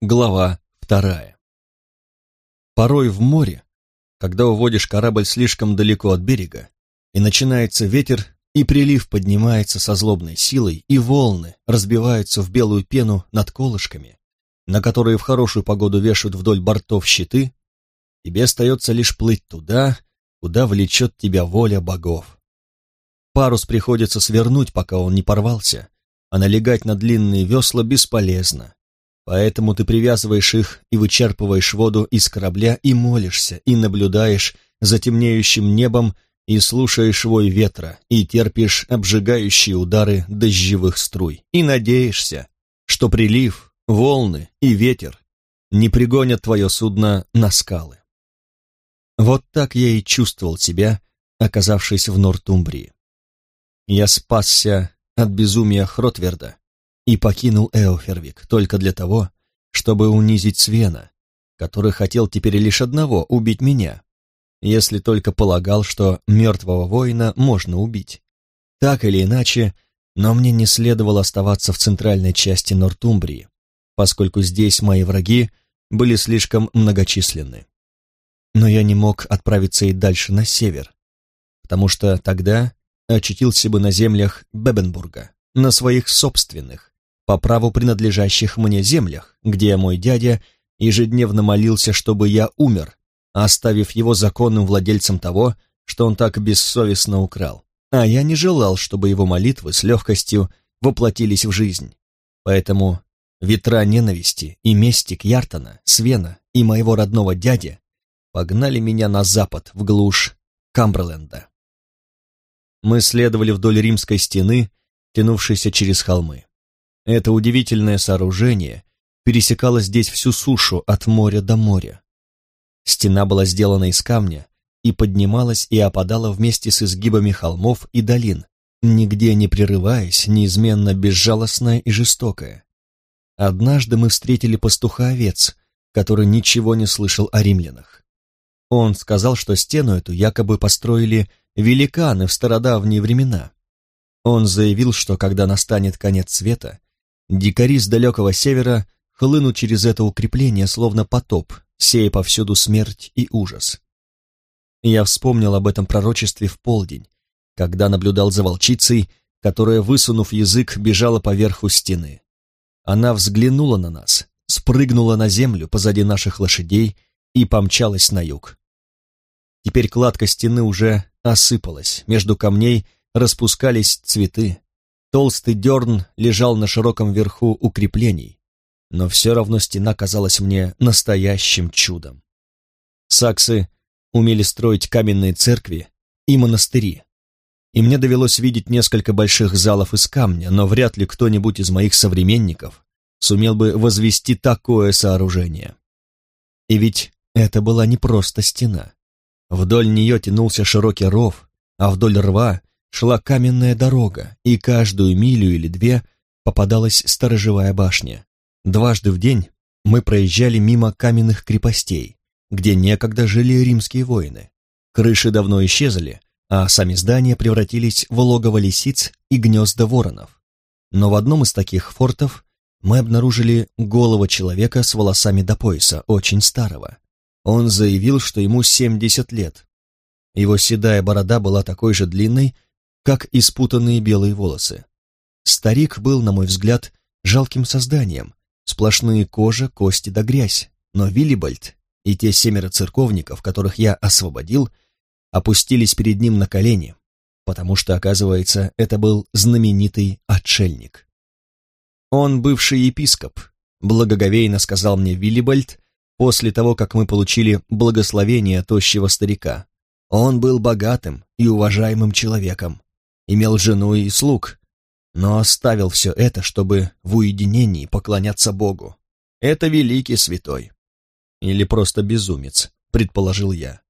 Глава вторая. Порой в море, когда уводишь корабль слишком далеко от берега, и начинается ветер, и прилив поднимается со злобной силой, и волны разбиваются в белую пену над колышками, на которые в хорошую погоду вешают вдоль бортов щиты, тебе остается лишь плыть туда, куда влечет тебя воля богов. Парус приходится свернуть, пока он не порвался, а налегать на длинные весла бесполезно, Поэтому ты привязываешь их и вычерпываешь воду из корабля и молишься, и наблюдаешь за темнеющим небом, и слушаешь вой ветра, и терпишь обжигающие удары дождевых струй, и надеешься, что прилив, волны и ветер не пригонят твое судно на скалы. Вот так я и чувствовал себя, оказавшись в Нортумбрии. Я спасся от безумия Хротверда, и покинул Эофервик только для того, чтобы унизить Свена, который хотел теперь лишь одного — убить меня, если только полагал, что мертвого воина можно убить. Так или иначе, но мне не следовало оставаться в центральной части Нортумбрии, поскольку здесь мои враги были слишком многочисленны. Но я не мог отправиться и дальше на север, потому что тогда очутился бы на землях Бебенбурга, на своих собственных, по праву принадлежащих мне землях, где мой дядя ежедневно молился, чтобы я умер, оставив его законным владельцем того, что он так бессовестно украл. А я не желал, чтобы его молитвы с легкостью воплотились в жизнь. Поэтому ветра ненависти и мести Кьяртона, Свена и моего родного дяди погнали меня на запад, в глушь Камберленда. Мы следовали вдоль римской стены, тянувшейся через холмы. Это удивительное сооружение пересекало здесь всю сушу от моря до моря. Стена была сделана из камня и поднималась и опадала вместе с изгибами холмов и долин, нигде не прерываясь, неизменно безжалостная и жестокая. Однажды мы встретили пастуха-овец, который ничего не слышал о римлянах. Он сказал, что стену эту якобы построили великаны в стародавние времена. Он заявил, что когда настанет конец света, Дикари с далекого севера хлынут через это укрепление, словно потоп, сея повсюду смерть и ужас. Я вспомнил об этом пророчестве в полдень, когда наблюдал за волчицей, которая, высунув язык, бежала по верху стены. Она взглянула на нас, спрыгнула на землю позади наших лошадей и помчалась на юг. Теперь кладка стены уже осыпалась, между камней распускались цветы, Толстый дерн лежал на широком верху укреплений, но все равно стена казалась мне настоящим чудом. Саксы умели строить каменные церкви и монастыри, и мне довелось видеть несколько больших залов из камня, но вряд ли кто-нибудь из моих современников сумел бы возвести такое сооружение. И ведь это была не просто стена. Вдоль нее тянулся широкий ров, а вдоль рва шла каменная дорога, и каждую милю или две попадалась сторожевая башня. Дважды в день мы проезжали мимо каменных крепостей, где некогда жили римские воины. Крыши давно исчезли, а сами здания превратились в логово лисиц и гнезда воронов. Но в одном из таких фортов мы обнаружили голову человека с волосами до пояса, очень старого. Он заявил, что ему 70 лет. Его седая борода была такой же длинной, как испутанные белые волосы. Старик был, на мой взгляд, жалким созданием, сплошные кожа, кости да грязь, но Виллибальд и те семеро церковников, которых я освободил, опустились перед ним на колени, потому что, оказывается, это был знаменитый отшельник. Он бывший епископ, благоговейно сказал мне Виллибальд, после того, как мы получили благословение тощего старика. Он был богатым и уважаемым человеком, имел жену и слуг, но оставил все это, чтобы в уединении поклоняться Богу. Это великий святой. Или просто безумец, предположил я.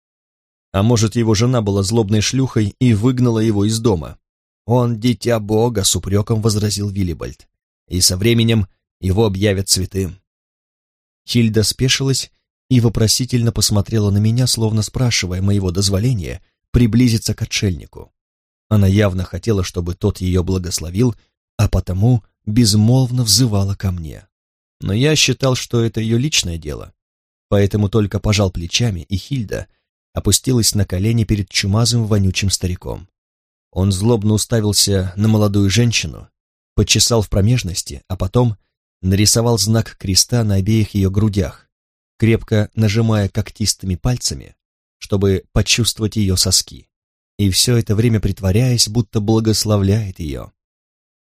А может, его жена была злобной шлюхой и выгнала его из дома? Он дитя Бога, с упреком возразил Виллибальд. И со временем его объявят святым. Хильда спешилась и вопросительно посмотрела на меня, словно спрашивая моего дозволения приблизиться к отшельнику. Она явно хотела, чтобы тот ее благословил, а потому безмолвно взывала ко мне. но я считал, что это ее личное дело, поэтому только пожал плечами, и Хильда опустилась на колени перед чумазым вонючим стариком. Он злобно уставился на молодую женщину, почесал в промежности, а потом нарисовал знак креста на обеих ее грудях, крепко нажимая когтистыми пальцами, чтобы почувствовать ее соски, и все это время притворяясь, будто благословляет ее.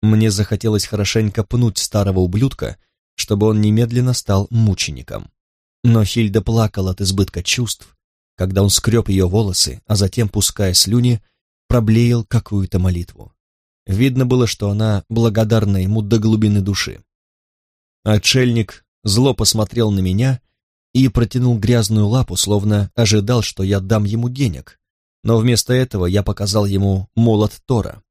Мне захотелось хорошенько пнуть старого ублюдка, чтобы он немедленно стал мучеником. Но Хильда плакала от избытка чувств, когда он скреб ее волосы, а затем, пуская слюни, проблеял какую-то молитву. Видно было, что она благодарна ему до глубины души. Отшельник зло посмотрел на меня и протянул грязную лапу, словно ожидал, что я дам ему денег, но вместо этого я показал ему молот Тора,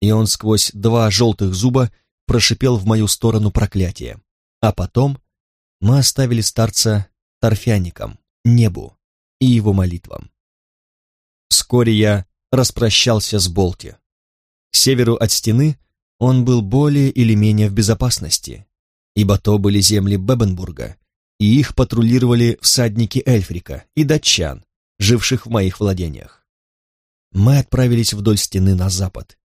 и он сквозь два желтых зуба прошипел в мою сторону проклятие. А потом мы оставили старца торфяником, небу и его молитвам. Вскоре я распрощался с Болти. К северу от стены он был более или менее в безопасности, ибо то были земли Бебенбурга, и их патрулировали всадники Эльфрика и датчан, живших в моих владениях. Мы отправились вдоль стены на запад.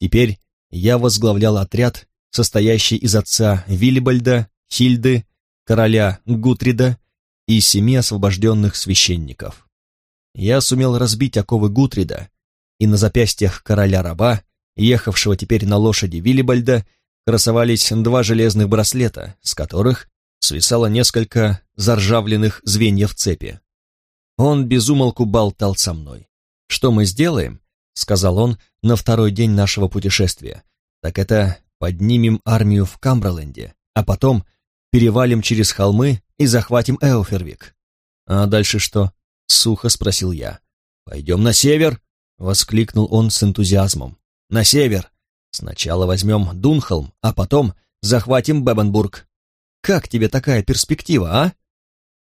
Теперь я возглавлял отряд, состоящий из отца Виллибальда, Хильды, короля Гутрида и семи освобожденных священников. Я сумел разбить оковы Гутрида, и на запястьях короля-раба, ехавшего теперь на лошади Виллибальда, красовались два железных браслета, с которых свисало несколько заржавленных звеньев цепи. Он безумолку болтал со мной. «Что мы сделаем?» — сказал он на второй день нашего путешествия. «Так это поднимем армию в Камберленде, а потом перевалим через холмы и захватим Эофервик. А дальше что? Сухо спросил я. Пойдем на север, воскликнул он с энтузиазмом. На север. Сначала возьмем Дунхолм, а потом захватим Бебенбург. Как тебе такая перспектива, а?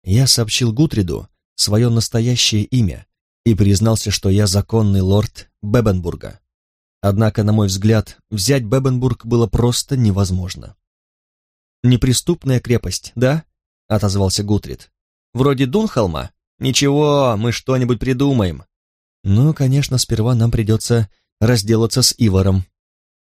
Я сообщил Гутриду свое настоящее имя и признался, что я законный лорд Бебенбурга. Однако, на мой взгляд, взять Бебенбург было просто невозможно. «Неприступная крепость, да?» — отозвался Гутрид. «Вроде Дунхолма? Ничего, мы что-нибудь придумаем». «Ну, конечно, сперва нам придется разделаться с Иваром».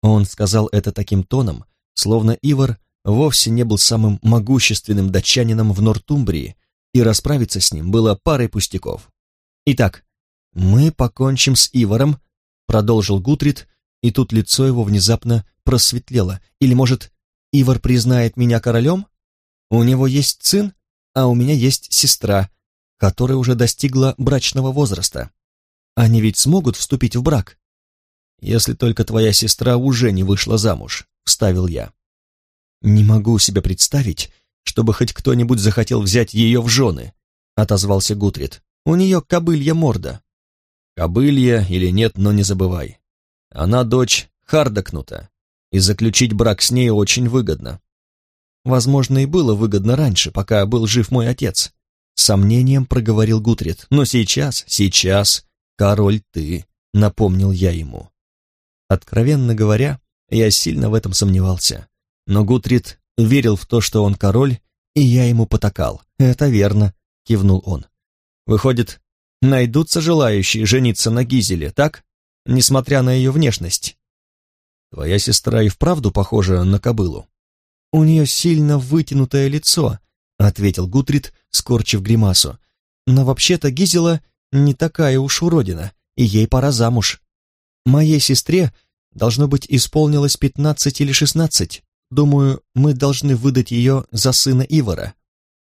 Он сказал это таким тоном, словно Ивар вовсе не был самым могущественным датчанином в Нортумбрии, и расправиться с ним было парой пустяков. «Итак, мы покончим с Иваром», — продолжил Гутрид, и тут лицо его внезапно просветлело. «Или, может, Ивар признает меня королем? У него есть сын, а у меня есть сестра, которая уже достигла брачного возраста. Они ведь смогут вступить в брак? Если только твоя сестра уже не вышла замуж, вставил я. Не могу себе представить, чтобы хоть кто-нибудь захотел взять ее в жены, отозвался Гутрид. У нее кобылья морда. Кобылья или нет, но не забывай. Она дочь Хардакнута, и заключить брак с ней очень выгодно. Возможно, и было выгодно раньше, пока был жив мой отец. С сомнением проговорил Гутрид. Но сейчас, сейчас, король ты, напомнил я ему. Откровенно говоря, я сильно в этом сомневался. Но Гутрид верил в то, что он король, и я ему потакал. Это верно, кивнул он. Выходит, найдутся желающие жениться на Гизеле, так? Несмотря на ее внешность. Твоя сестра и вправду похожа на кобылу. У нее сильно вытянутое лицо, ответил Гутрид, скорчив гримасу. Но вообще-то Гизела не такая уж уродина, и ей пора замуж. Моей сестре должно быть исполнилось пятнадцать или шестнадцать. Думаю, мы должны выдать ее за сына Ивара.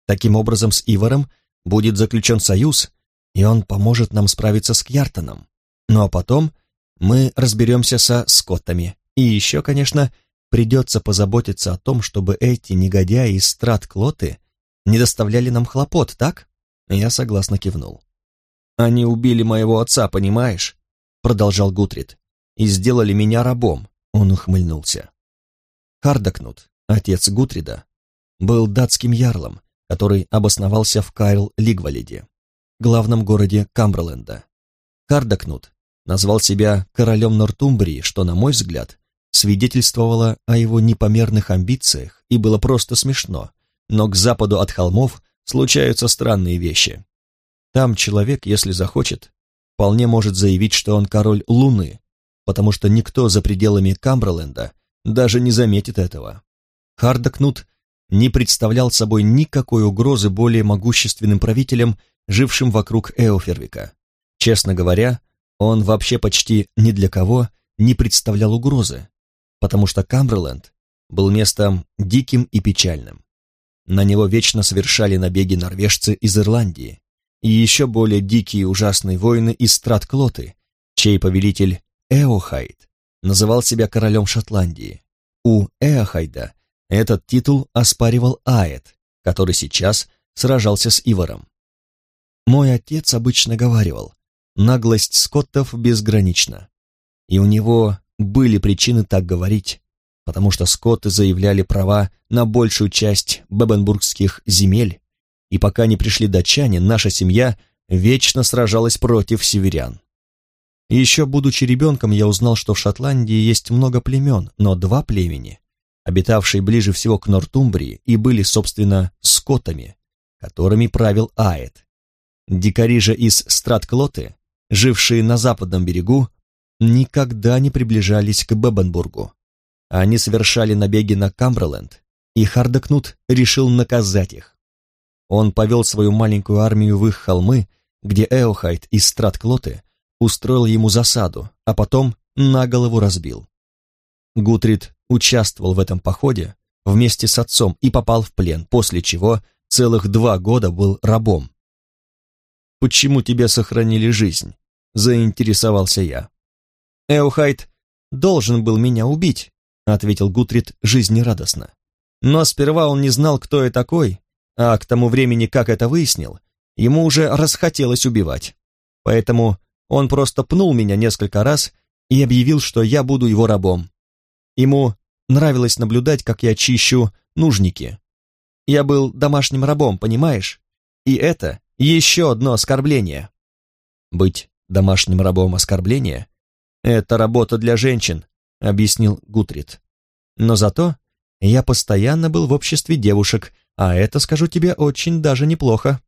Таким образом, с Иваром будет заключен союз, и он поможет нам справиться с Кьяртоном. Ну а потом мы разберемся со скоттами. И еще, конечно, придется позаботиться о том, чтобы эти негодяи из страт-клоты не доставляли нам хлопот, так? Я согласно кивнул. «Они убили моего отца, понимаешь?» Продолжал Гутрид. «И сделали меня рабом», — он ухмыльнулся. Хардакнут, отец Гутрида, был датским ярлом, который обосновался в Кайл-Лигвалиде, главном городе Камберленда. Хардакнут назвал себя королем Нортумбрии, что, на мой взгляд, свидетельствовало о его непомерных амбициях и было просто смешно, но к западу от холмов случаются странные вещи. Там человек, если захочет, вполне может заявить, что он король Луны, потому что никто за пределами Камберленда даже не заметит этого. Хардакнут не представлял собой никакой угрозы более могущественным правителям, жившим вокруг Эофервика. Честно говоря, он вообще почти ни для кого не представлял угрозы, потому что Камберленд был местом диким и печальным. На него вечно совершали набеги норвежцы из Ирландии и еще более дикие и ужасные воины из Стратклоты, чей повелитель Эохайд называл себя королем Шотландии. У Эохайда этот титул оспаривал Аэт, который сейчас сражался с Ивором. Мой отец обычно говаривал, наглость скоттов безгранична. И у него были причины так говорить, потому что скотты заявляли права на большую часть бебенбургских земель, и пока не пришли датчане, наша семья вечно сражалась против северян. еще будучи ребенком, я узнал, что в Шотландии есть много племен, но два племени, обитавшие ближе всего к Нортумбрии, и были, собственно, скотами, которыми правил Аэт. Дикари же из Стратклоты, жившие на западном берегу, никогда не приближались к Бебенбургу. Они совершали набеги на Камберленд, и Хардакнут решил наказать их. Он повел свою маленькую армию в их холмы, где Эохайт из Стратклоты устроил ему засаду, а потом на голову разбил. Гутрид участвовал в этом походе вместе с отцом и попал в плен, после чего целых два года был рабом. «Почему тебе сохранили жизнь?» — заинтересовался я. «Эухайт должен был меня убить», — ответил Гутрид жизнерадостно. «Но сперва он не знал, кто я такой, а к тому времени, как это выяснил, ему уже расхотелось убивать. Поэтому он просто пнул меня несколько раз и объявил, что я буду его рабом. Ему нравилось наблюдать, как я чищу нужники. Я был домашним рабом, понимаешь? И это еще одно оскорбление. Быть домашним рабом оскорбление «Это работа для женщин», — объяснил Гутрид. «Но зато я постоянно был в обществе девушек, а это, скажу тебе, очень даже неплохо».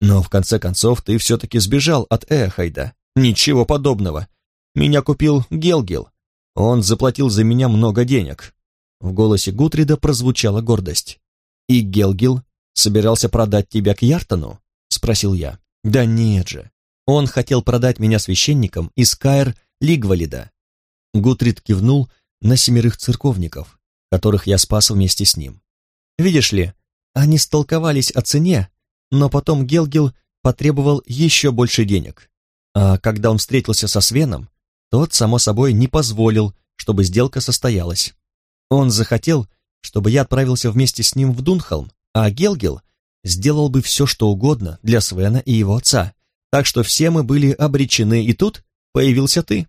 «Но в конце концов ты все-таки сбежал от Эхайда. Ничего подобного. Меня купил Гелгил. Он заплатил за меня много денег». В голосе Гутрида прозвучала гордость. «И Гелгил собирался продать тебя к Яртону?» — спросил я. «Да нет же. Он хотел продать меня священникам из Каэр Лигвалида. Гутрид кивнул на семерых церковников, которых я спас вместе с ним. Видишь ли, они столковались о цене, но потом Гелгил потребовал еще больше денег. А когда он встретился со Свеном, тот, само собой, не позволил, чтобы сделка состоялась. Он захотел, чтобы я отправился вместе с ним в Дунхолм, а Гелгил сделал бы все, что угодно для Свена и его отца, так что все мы были обречены, и тут появился ты.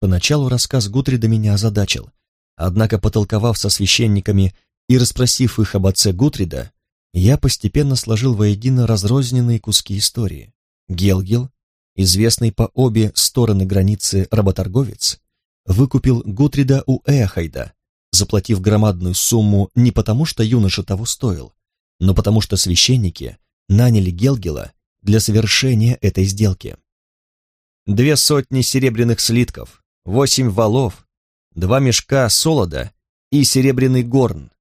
Поначалу рассказ Гутрида меня озадачил, однако, потолковав со священниками и расспросив их об отце Гутрида, я постепенно сложил воедино разрозненные куски истории. Гелгил, известный по обе стороны границы работорговец, выкупил Гутрида у Эхайда, заплатив громадную сумму не потому, что юноша того стоил, но потому что священники наняли Гелгила для совершения этой сделки две сотни серебряных слитков, восемь валов, два мешка солода и серебряный горн.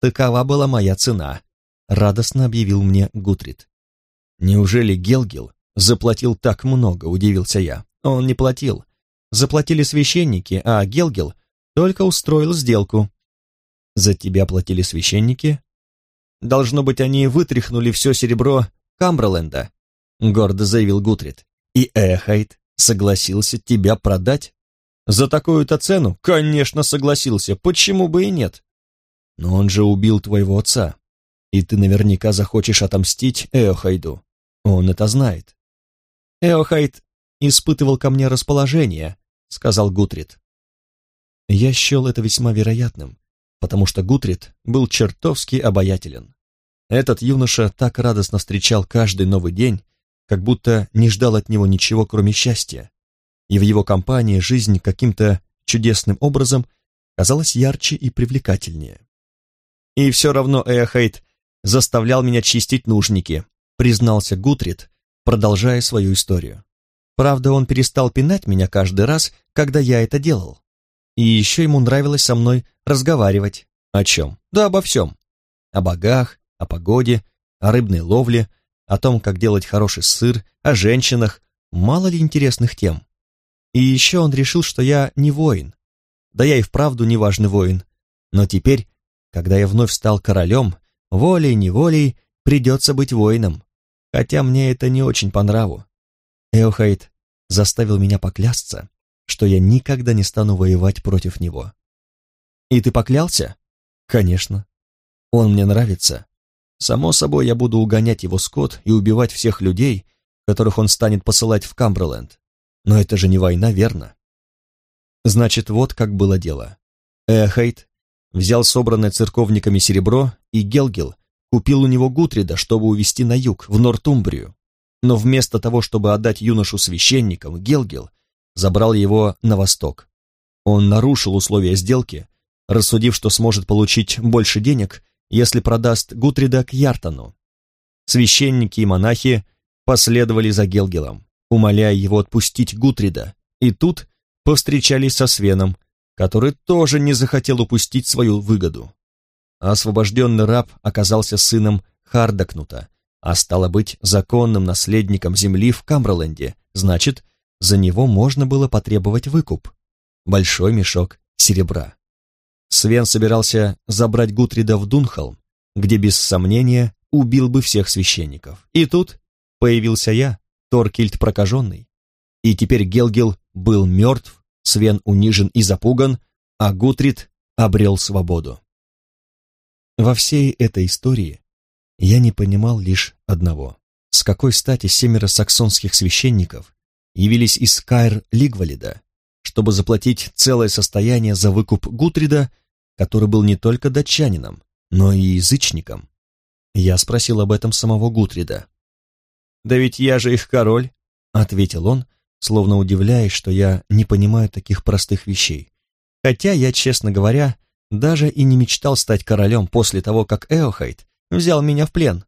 Такова была моя цена, радостно объявил мне Гутрид. Неужели Гелгил заплатил так много, удивился я. Он не платил. Заплатили священники, а Гелгил только устроил сделку. За тебя платили священники? Должно быть, они вытряхнули все серебро Камберленда, гордо заявил Гутрид. И Эхайт согласился тебя продать? За такую-то цену? Конечно, согласился. Почему бы и нет? Но он же убил твоего отца. И ты наверняка захочешь отомстить Эохайду. Он это знает. Эохайд испытывал ко мне расположение, сказал Гутрид. Я счел это весьма вероятным, потому что Гутрид был чертовски обаятелен. Этот юноша так радостно встречал каждый новый день, как будто не ждал от него ничего, кроме счастья. И в его компании жизнь каким-то чудесным образом казалась ярче и привлекательнее. «И все равно Эохейт заставлял меня чистить нужники», признался Гутрид, продолжая свою историю. Правда, он перестал пинать меня каждый раз, когда я это делал. И еще ему нравилось со мной разговаривать. О чем? Да обо всем. О богах, о погоде, о рыбной ловле, о том, как делать хороший сыр, о женщинах, мало ли интересных тем. И еще он решил, что я не воин. Да я и вправду не важный воин. Но теперь, когда я вновь стал королем, волей-неволей придется быть воином. Хотя мне это не очень по нраву. Эохайт заставил меня поклясться, что я никогда не стану воевать против него. И ты поклялся? Конечно. Он мне нравится. Само собой, я буду угонять его скот и убивать всех людей, которых он станет посылать в Камберленд. Но это же не война, верно? Значит, вот как было дело. Эохейт взял собранное церковниками серебро, и Гелгил купил у него Гутрида, чтобы увезти на юг, в Нортумбрию. Но вместо того, чтобы отдать юношу священникам, Гелгил забрал его на восток. Он нарушил условия сделки, рассудив, что сможет получить больше денег, если продаст Гутрида к Яртану. Священники и монахи последовали за Гелгелом, умоляя его отпустить Гутрида, и тут повстречались со Свеном, который тоже не захотел упустить свою выгоду. Освобожденный раб оказался сыном Хардакнута, а стало быть законным наследником земли в Камберленде, значит, за него можно было потребовать выкуп. Большой мешок серебра. Свен собирался забрать Гутрида в Дунхолм, где без сомнения убил бы всех священников. И тут появился я, Торкильд прокаженный. И теперь Гелгил был мертв, Свен унижен и запуган, а Гутрид обрел свободу. Во всей этой истории я не понимал лишь одного. С какой стати семеро саксонских священников явились из Кайр-Лигвалида, чтобы заплатить целое состояние за выкуп Гутрида, который был не только датчанином, но и язычником? Я спросил об этом самого Гутрида. «Да ведь я же их король», — ответил он, словно удивляясь, что я не понимаю таких простых вещей. Хотя я, честно говоря, даже и не мечтал стать королем после того, как Эохайт взял меня в плен.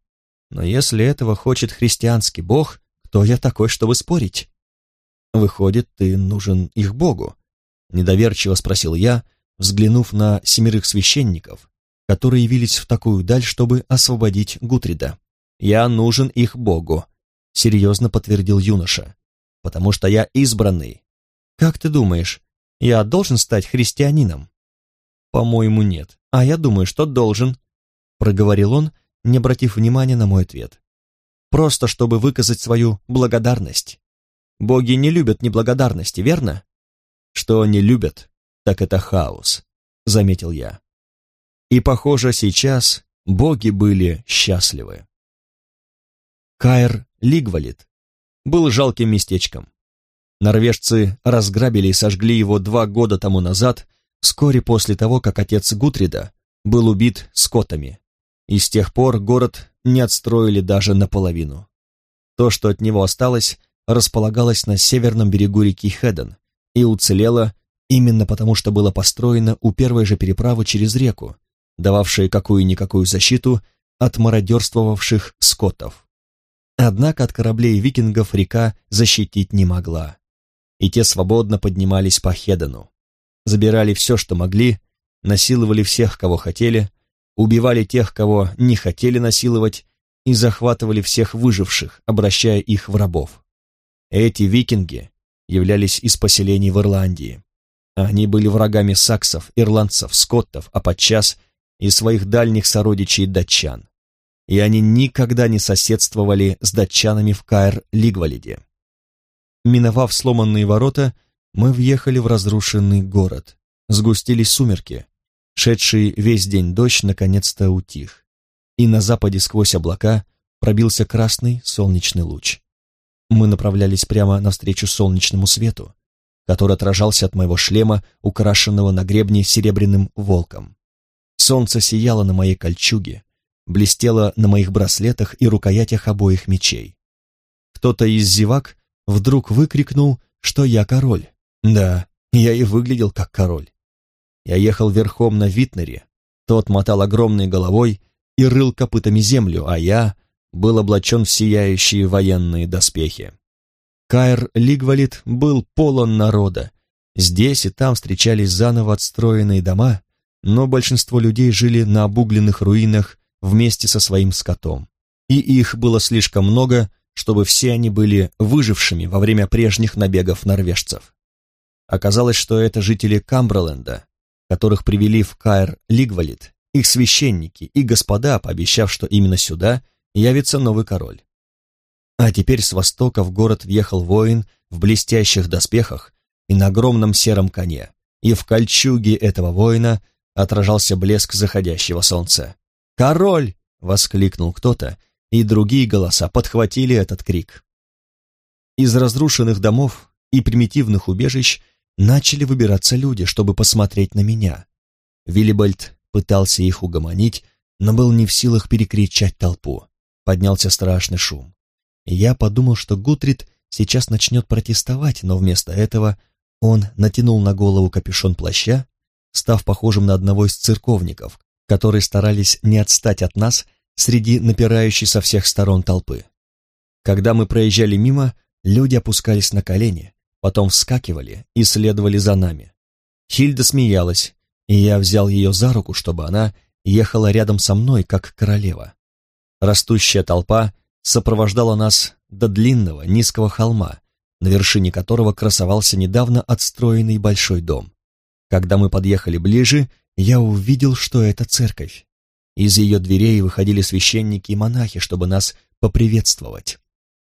Но если этого хочет христианский бог, кто я такой, чтобы спорить? Выходит, ты нужен их богу? Недоверчиво спросил я, взглянув на семерых священников, которые явились в такую даль, чтобы освободить Гутрида. «Я нужен их богу», — серьезно подтвердил юноша, «потому что я избранный. Как ты думаешь, я должен стать христианином?» «По-моему, нет. А я думаю, что должен», — проговорил он, не обратив внимания на мой ответ. «Просто чтобы выказать свою благодарность. Боги не любят неблагодарности, верно?» «Что они любят, так это хаос», — заметил я. И, похоже, сейчас боги были счастливы. Каир Лигвалит был жалким местечком. Норвежцы разграбили и сожгли его два года тому назад, вскоре после того, как отец Гутрида был убит скотами, и с тех пор город не отстроили даже наполовину. То, что от него осталось, располагалось на северном берегу реки Хеден и уцелело именно потому, что было построено у первой же переправы через реку, дававшей какую-никакую защиту от мародерствовавших скотов. Однако от кораблей викингов река защитить не могла, и те свободно поднимались по Хедену забирали все, что могли, насиловали всех, кого хотели, убивали тех, кого не хотели насиловать, и захватывали всех выживших, обращая их в рабов. Эти викинги являлись из поселений в Ирландии. Они были врагами саксов, ирландцев, скоттов, а подчас и своих дальних сородичей датчан. И они никогда не соседствовали с датчанами в Каэр-Лигвалиде. Миновав сломанные ворота, мы въехали в разрушенный город. Сгустились сумерки. Шедший весь день дождь наконец-то утих. И на западе сквозь облака пробился красный солнечный луч. Мы направлялись прямо навстречу солнечному свету, который отражался от моего шлема, украшенного на гребне серебряным волком. Солнце сияло на моей кольчуге, блестело на моих браслетах и рукоятях обоих мечей. Кто-то из зевак вдруг выкрикнул, что я король. Да, я и выглядел как король. Я ехал верхом на Витнере, тот мотал огромной головой и рыл копытами землю, а я был облачен в сияющие военные доспехи. Каир Лигвалит был полон народа. Здесь и там встречались заново отстроенные дома, но большинство людей жили на обугленных руинах вместе со своим скотом. И их было слишком много, чтобы все они были выжившими во время прежних набегов норвежцев. Оказалось, что это жители Камберленда, которых привели в Каир Лигвалит, их священники и господа, пообещав, что именно сюда явится новый король. А теперь с востока в город въехал воин в блестящих доспехах и на огромном сером коне, и в кольчуге этого воина отражался блеск заходящего солнца. «Король!» — воскликнул кто-то, и другие голоса подхватили этот крик. Из разрушенных домов и примитивных убежищ начали выбираться люди, чтобы посмотреть на меня. Виллибальд пытался их угомонить, но был не в силах перекричать толпу. Поднялся страшный шум. я подумал, что Гутрид сейчас начнет протестовать, но вместо этого он натянул на голову капюшон плаща, став похожим на одного из церковников, которые старались не отстать от нас среди напирающей со всех сторон толпы. Когда мы проезжали мимо, люди опускались на колени, потом вскакивали и следовали за нами. Хильда смеялась, и я взял ее за руку, чтобы она ехала рядом со мной, как королева. Растущая толпа сопровождала нас до длинного низкого холма, на вершине которого красовался недавно отстроенный большой дом. Когда мы подъехали ближе, я увидел, что это церковь. Из ее дверей выходили священники и монахи, чтобы нас поприветствовать.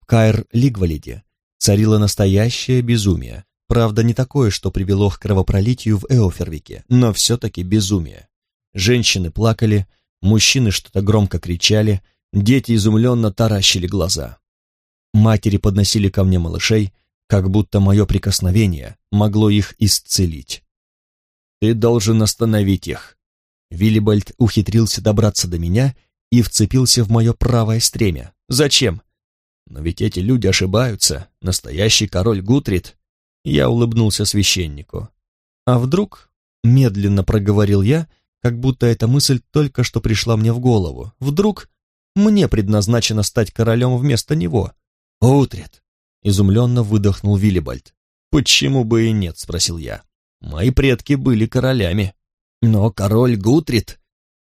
В Каир-Лигвалиде царило настоящее безумие. Правда, не такое, что привело к кровопролитию в Эофервике, но все-таки безумие. Женщины плакали, мужчины что-то громко кричали, дети изумленно таращили глаза. Матери подносили ко мне малышей, как будто мое прикосновение могло их исцелить. «Ты должен остановить их», Виллибальд ухитрился добраться до меня и вцепился в мое правое стремя. Зачем? Но ведь эти люди ошибаются. Настоящий король Гутрид. Я улыбнулся священнику. А вдруг, медленно проговорил я, как будто эта мысль только что пришла мне в голову. Вдруг мне предназначено стать королем вместо него. Утрид, изумленно выдохнул Виллибальд. Почему бы и нет, спросил я. Мои предки были королями. Но король Гутрид,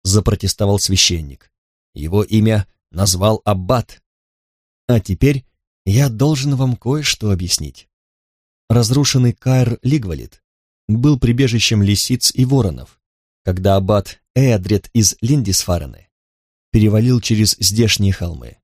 запротестовал священник. Его имя назвал Аббат. А теперь я должен вам кое-что объяснить. Разрушенный Каир Лигвалит был прибежищем лисиц и воронов, когда аббат Эадрет из Линдисфарены перевалил через здешние холмы.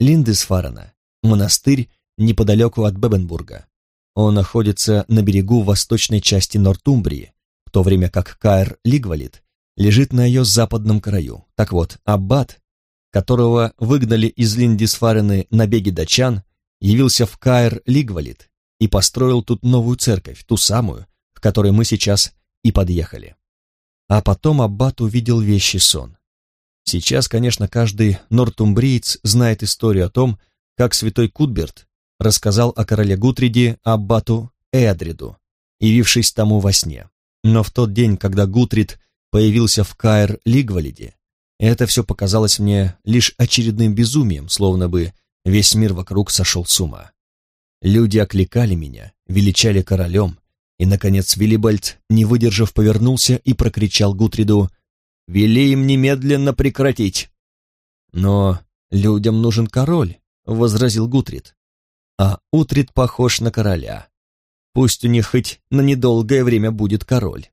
Линдисфарена — монастырь неподалеку от Бебенбурга. Он находится на берегу восточной части Нортумбрии, в то время как Каэр Лигвалит лежит на ее западном краю. Так вот, аббат, которого выгнали из Линдисфарены набеги датчан, явился в Каэр Лигвалит и построил тут новую церковь, ту самую, к которой мы сейчас и подъехали. А потом аббат увидел вещий сон. Сейчас, конечно, каждый нортумбриец знает историю о том, как святой Кутберт рассказал о короле Гутриде аббату Эадриду, явившись тому во сне. Но в тот день, когда Гутрид появился в Каэр Лигвалиде, это все показалось мне лишь очередным безумием, словно бы весь мир вокруг сошел с ума. Люди окликали меня, величали королем, и, наконец, Виллибальд, не выдержав, повернулся и прокричал Гутриду «Вели им немедленно прекратить!» «Но людям нужен король», — возразил Гутрид. «А Утрид похож на короля. Пусть у них хоть на недолгое время будет король.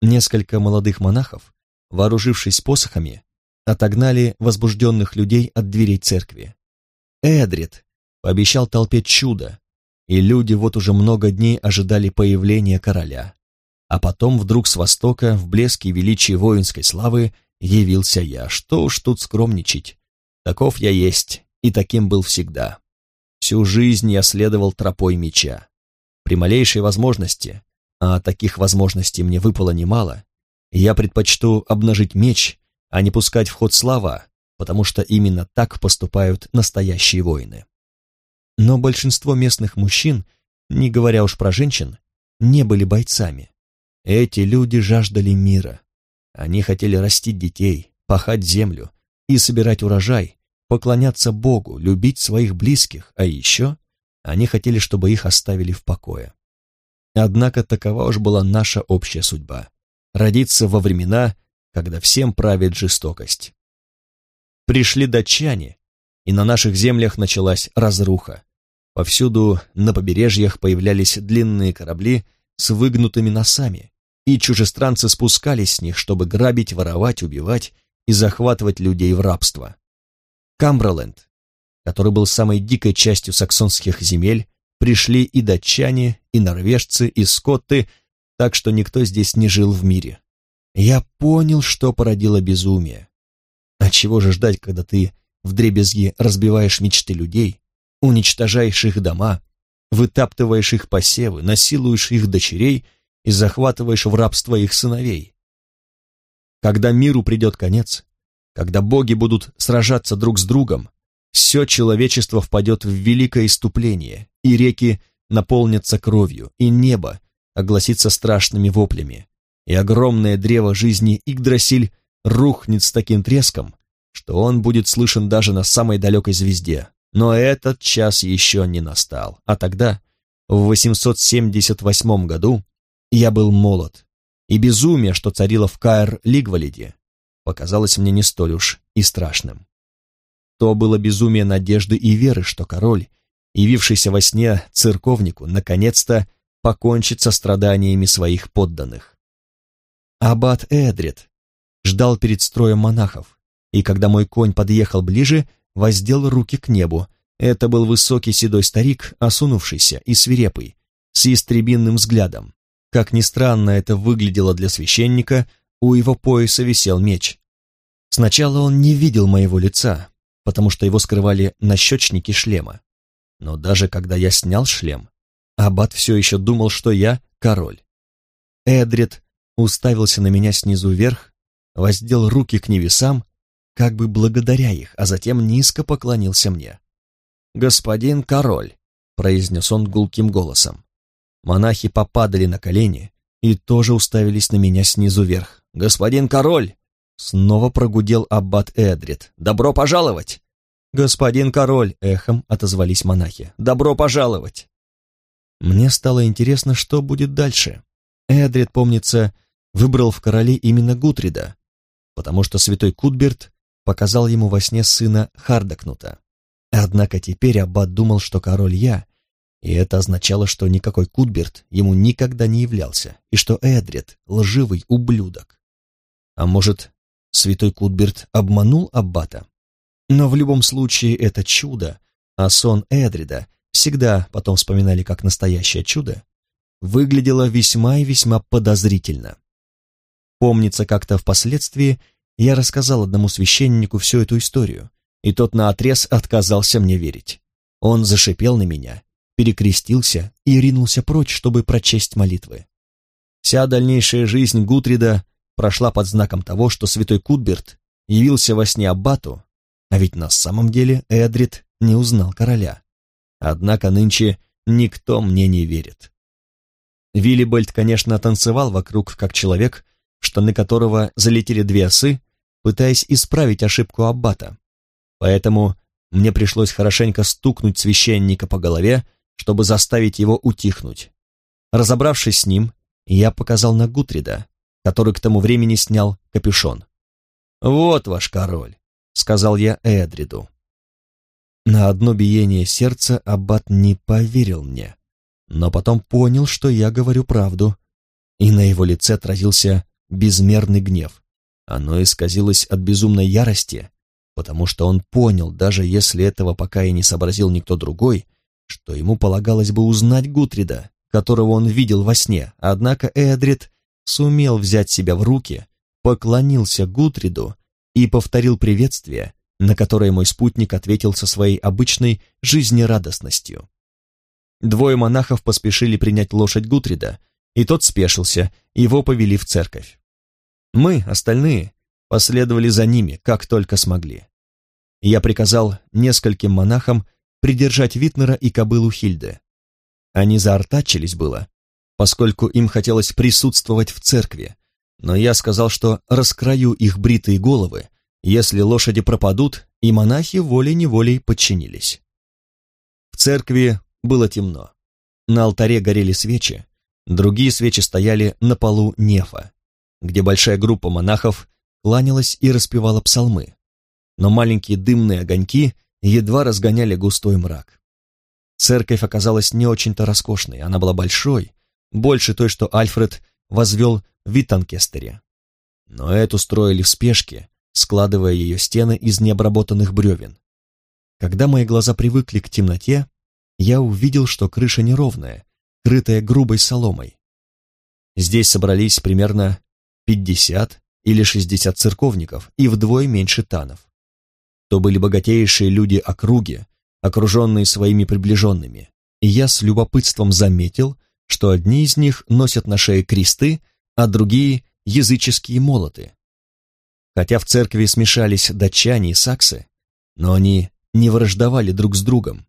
Несколько молодых монахов, вооружившись посохами, отогнали возбужденных людей от дверей церкви. Эдрид пообещал толпе чудо, и люди вот уже много дней ожидали появления короля. А потом вдруг с востока, в блеске и величии воинской славы, явился я. Что уж тут скромничать. Таков я есть, и таким был всегда. Всю жизнь я следовал тропой меча. При малейшей возможности, а таких возможностей мне выпало немало, я предпочту обнажить меч, а не пускать в ход слова, потому что именно так поступают настоящие воины. Но большинство местных мужчин, не говоря уж про женщин, не были бойцами. Эти люди жаждали мира. Они хотели растить детей, пахать землю и собирать урожай, поклоняться Богу, любить своих близких, а еще они хотели, чтобы их оставили в покое. Однако такова уж была наша общая судьба — родиться во времена, когда всем правит жестокость. Пришли датчане, и на наших землях началась разруха. Повсюду на побережьях появлялись длинные корабли с выгнутыми носами, и чужестранцы спускались с них, чтобы грабить, воровать, убивать и захватывать людей в рабство. Камберленд, который был самой дикой частью саксонских земель, пришли и датчане, и норвежцы, и скотты, так что никто здесь не жил в мире. Я понял, что породило безумие. А чего же ждать, когда ты вдребезги разбиваешь мечты людей, уничтожаешь их дома, вытаптываешь их посевы, насилуешь их дочерей и захватываешь в рабство их сыновей. Когда миру придет конец, когда боги будут сражаться друг с другом, все человечество впадет в великое иступление, и реки наполнятся кровью, и небо огласится страшными воплями, и огромное древо жизни Игдрасиль рухнет с таким треском, что он будет слышен даже на самой далекой звезде. Но этот час еще не настал, а тогда, в 878 году, я был молод, и безумие, что царило в Каэр-Лигвалиде, показалось мне не столь уж и страшным. То было безумие надежды и веры, что король, явившийся во сне церковнику, наконец-то покончит со страданиями своих подданных. Аббат Эдрид ждал перед строем монахов, и когда мой конь подъехал ближе, воздел руки к небу. Это был высокий седой старик, осунувшийся и свирепый, с истребинным взглядом. Как ни странно это выглядело для священника, у его пояса висел меч. Сначала он не видел моего лица, потому что его скрывали нащечники шлема. Но даже когда я снял шлем, Аббат все еще думал, что я король. Эдрид уставился на меня снизу вверх, воздел руки к небесам, как бы благодаря их, а затем низко поклонился мне. «Господин король», — произнес он гулким голосом. Монахи попадали на колени и тоже уставились на меня снизу вверх. «Господин король!» Снова прогудел аббат Эдрид. «Добро пожаловать!» «Господин король!» — эхом отозвались монахи. «Добро пожаловать!» Мне стало интересно, что будет дальше. Эдрид, помнится, выбрал в короле именно Гутрида, потому что святой Кутберт показал ему во сне сына Хардакнута. Однако теперь аббат думал, что король я, и это означало, что никакой Кутберт ему никогда не являлся, и что Эдрид — лживый ублюдок. А может, святой Кутберт обманул аббата? Но в любом случае это чудо, а сон Эдрида всегда потом вспоминали как настоящее чудо, выглядело весьма и весьма подозрительно. Помнится, как-то впоследствии я рассказал одному священнику всю эту историю, и тот наотрез отказался мне верить. Он зашипел на меня перекрестился и ринулся прочь, чтобы прочесть молитвы. Вся дальнейшая жизнь Гутрида прошла под знаком того, что святой Кутберт явился во сне аббату, а ведь на самом деле Эдрид не узнал короля. Однако нынче никто мне не верит. Виллибольд, конечно, танцевал вокруг как человек, штаны которого залетели две осы, пытаясь исправить ошибку аббата. Поэтому мне пришлось хорошенько стукнуть священника по голове, чтобы заставить его утихнуть. Разобравшись с ним, я показал на Гутрида, который к тому времени снял капюшон. «Вот ваш король», — сказал я Эдриду. На одно биение сердца Аббат не поверил мне, но потом понял, что я говорю правду, и на его лице отразился безмерный гнев. Оно исказилось от безумной ярости, потому что он понял, даже если этого пока и не сообразил никто другой, что ему полагалось бы узнать Гутрида, которого он видел во сне, однако Эдрид сумел взять себя в руки, поклонился Гутриду и повторил приветствие, на которое мой спутник ответил со своей обычной жизнерадостностью. Двое монахов поспешили принять лошадь Гутрида, и тот спешился, его повели в церковь. Мы, остальные, последовали за ними, как только смогли. Я приказал нескольким монахам придержать Витнера и кобылу Хильды. Они заортачились было, поскольку им хотелось присутствовать в церкви, но я сказал, что раскрою их бритые головы, если лошади пропадут, и монахи волей-неволей подчинились. В церкви было темно. На алтаре горели свечи, другие свечи стояли на полу нефа, где большая группа монахов кланялась и распевала псалмы, но маленькие дымные огоньки едва разгоняли густой мрак. Церковь оказалась не очень-то роскошной, она была большой, больше той, что Альфред возвел в Виттанкестере. Но эту строили в спешке, складывая ее стены из необработанных бревен. Когда мои глаза привыкли к темноте, я увидел, что крыша неровная, крытая грубой соломой. Здесь собрались примерно 50 или 60 церковников и вдвое меньше танов. То были богатейшие люди округи, окруженные своими приближенными, и я с любопытством заметил, что одни из них носят на шее кресты, а другие — языческие молоты. Хотя в церкви смешались датчане и саксы, но они не враждовали друг с другом.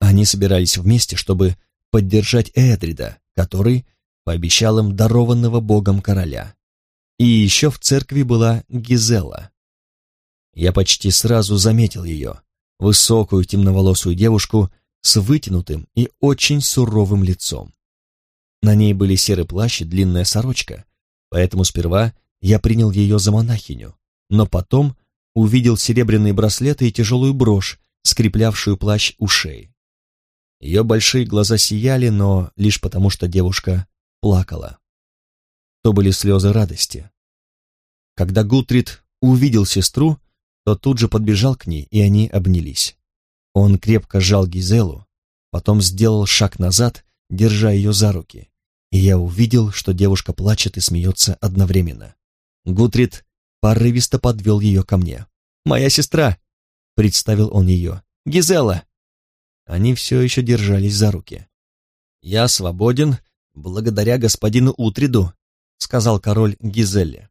Они собирались вместе, чтобы поддержать Эдрида, который пообещал им дарованного богом короля. И еще в церкви была Гизела. Я почти сразу заметил ее, высокую темноволосую девушку с вытянутым и очень суровым лицом. На ней были серый плащ и длинная сорочка, поэтому сперва я принял ее за монахиню, но потом увидел серебряные браслеты и тяжелую брошь, скреплявшую плащ у шеи. Ее большие глаза сияли, но лишь потому, что девушка плакала. То были слезы радости. Когда Гутрид увидел сестру, то тут же подбежал к ней, и они обнялись. Он крепко сжал Гизелу, потом сделал шаг назад, держа ее за руки, и я увидел, что девушка плачет и смеется одновременно. Гутрид порывисто подвел ее ко мне. «Моя сестра!» — представил он ее. «Гизела!» Они все еще держались за руки. «Я свободен благодаря господину Утриду», — сказал король Гизелле.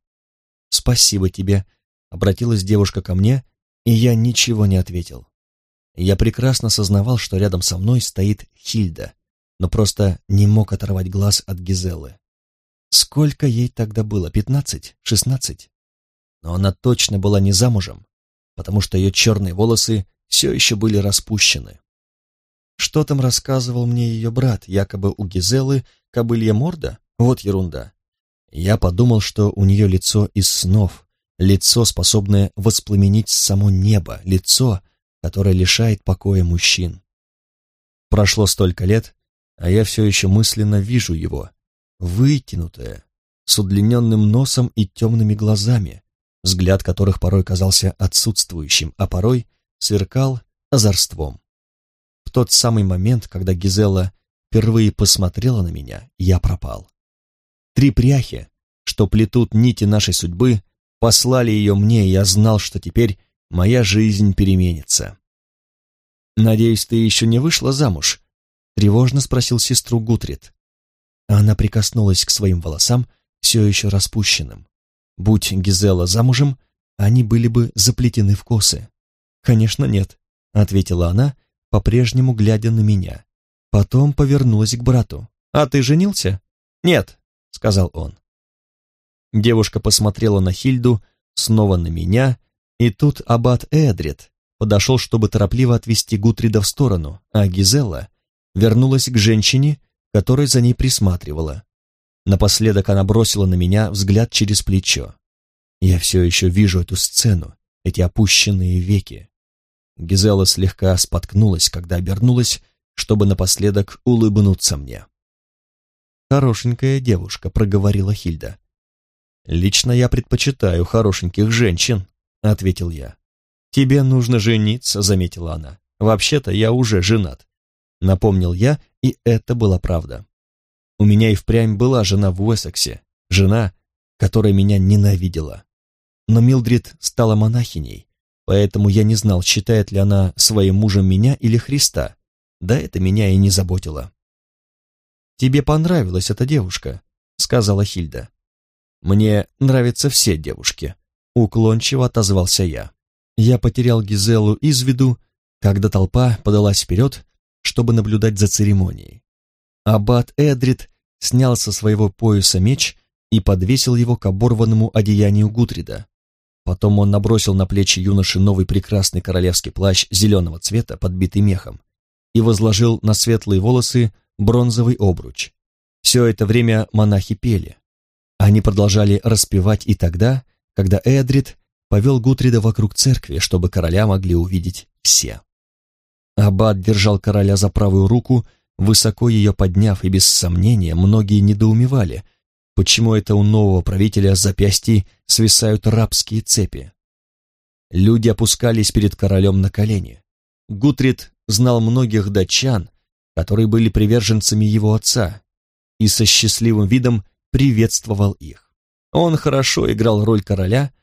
«Спасибо тебе», — обратилась девушка ко мне, и я ничего не ответил. Я прекрасно сознавал, что рядом со мной стоит Хильда, но просто не мог оторвать глаз от Гизеллы. Сколько ей тогда было, пятнадцать, шестнадцать? Но она точно была не замужем, потому что ее черные волосы все еще были распущены. Что там рассказывал мне ее брат, якобы у Гизелы кобылья морда? Вот ерунда. Я подумал, что у нее лицо из снов, лицо, способное воспламенить само небо, лицо, которое лишает покоя мужчин. Прошло столько лет, а я все еще мысленно вижу его, вытянутое, с удлиненным носом и темными глазами, взгляд которых порой казался отсутствующим, а порой сверкал озорством. В тот самый момент, когда Гизела впервые посмотрела на меня, я пропал. Три пряхи, что плетут нити нашей судьбы, послали ее мне, и я знал, что теперь моя жизнь переменится. «Надеюсь, ты еще не вышла замуж?» — тревожно спросил сестру Гутрид. Она прикоснулась к своим волосам, все еще распущенным. Будь Гизела замужем, они были бы заплетены в косы. «Конечно, нет», — ответила она, по-прежнему глядя на меня. Потом повернулась к брату. «А ты женился?» «Нет», — сказал он. Девушка посмотрела на Хильду, снова на меня, и тут аббат Эдрид подошел, чтобы торопливо отвести Гутрида в сторону, а Гизела вернулась к женщине, которая за ней присматривала. Напоследок она бросила на меня взгляд через плечо. Я все еще вижу эту сцену, эти опущенные веки. Гизела слегка споткнулась, когда обернулась, чтобы напоследок улыбнуться мне. «Хорошенькая девушка», — проговорила Хильда. «Лично я предпочитаю хорошеньких женщин», — ответил я. «Тебе нужно жениться», — заметила она. «Вообще-то я уже женат», — напомнил я, и это была правда. У меня и впрямь была жена в Уэссексе, жена, которая меня ненавидела. Но Милдрид стала монахиней, поэтому я не знал, считает ли она своим мужем меня или Христа. Да это меня и не заботило. «Тебе понравилась эта девушка», — сказала Хильда. «Мне нравятся все девушки», — уклончиво отозвался я. Я потерял Гизелу из виду, когда толпа подалась вперед, чтобы наблюдать за церемонией. Аббат Эдрид снял со своего пояса меч и подвесил его к оборванному одеянию Гутрида. Потом он набросил на плечи юноши новый прекрасный королевский плащ зеленого цвета, подбитый мехом, и возложил на светлые волосы бронзовый обруч. Все это время монахи пели. Они продолжали распевать и тогда, когда Эдрид повел Гутрида вокруг церкви, чтобы короля могли увидеть все. Аббат держал короля за правую руку, высоко ее подняв, и без сомнения многие недоумевали, почему это у нового правителя с запястья свисают рабские цепи. Люди опускались перед королем на колени. Гутрид знал многих датчан, которые были приверженцами его отца, и со счастливым видом приветствовал их. Он хорошо играл роль короля,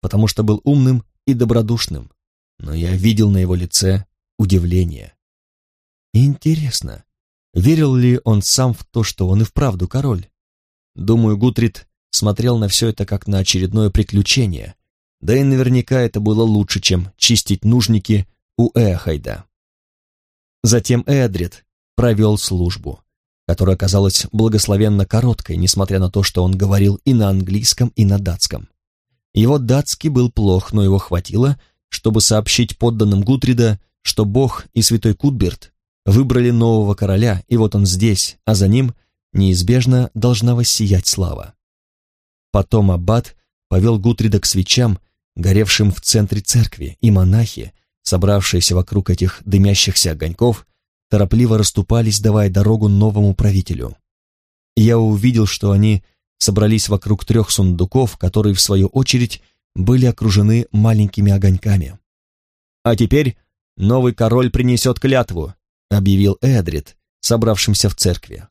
потому что был умным и добродушным, но я видел на его лице удивление. Интересно, верил ли он сам в то, что он и вправду король? Думаю, Гутрид смотрел на все это как на очередное приключение, да и наверняка это было лучше, чем чистить нужники у Эахайда. Затем Эдрид провел службу, которая оказалась благословенно короткой, несмотря на то, что он говорил и на английском, и на датском. Его датский был плох, но его хватило, чтобы сообщить подданным Гутрида, что Бог и святой Кутберт выбрали нового короля, и вот он здесь, а за ним неизбежно должна воссиять слава. Потом аббат повел Гутрида к свечам, горевшим в центре церкви, и монахи, собравшиеся вокруг этих дымящихся огоньков, торопливо расступались, давая дорогу новому правителю. Я увидел, что они собрались вокруг трех сундуков, которые, в свою очередь, были окружены маленькими огоньками. «А теперь новый король принесет клятву», — объявил Эдрид, собравшимся в церкви.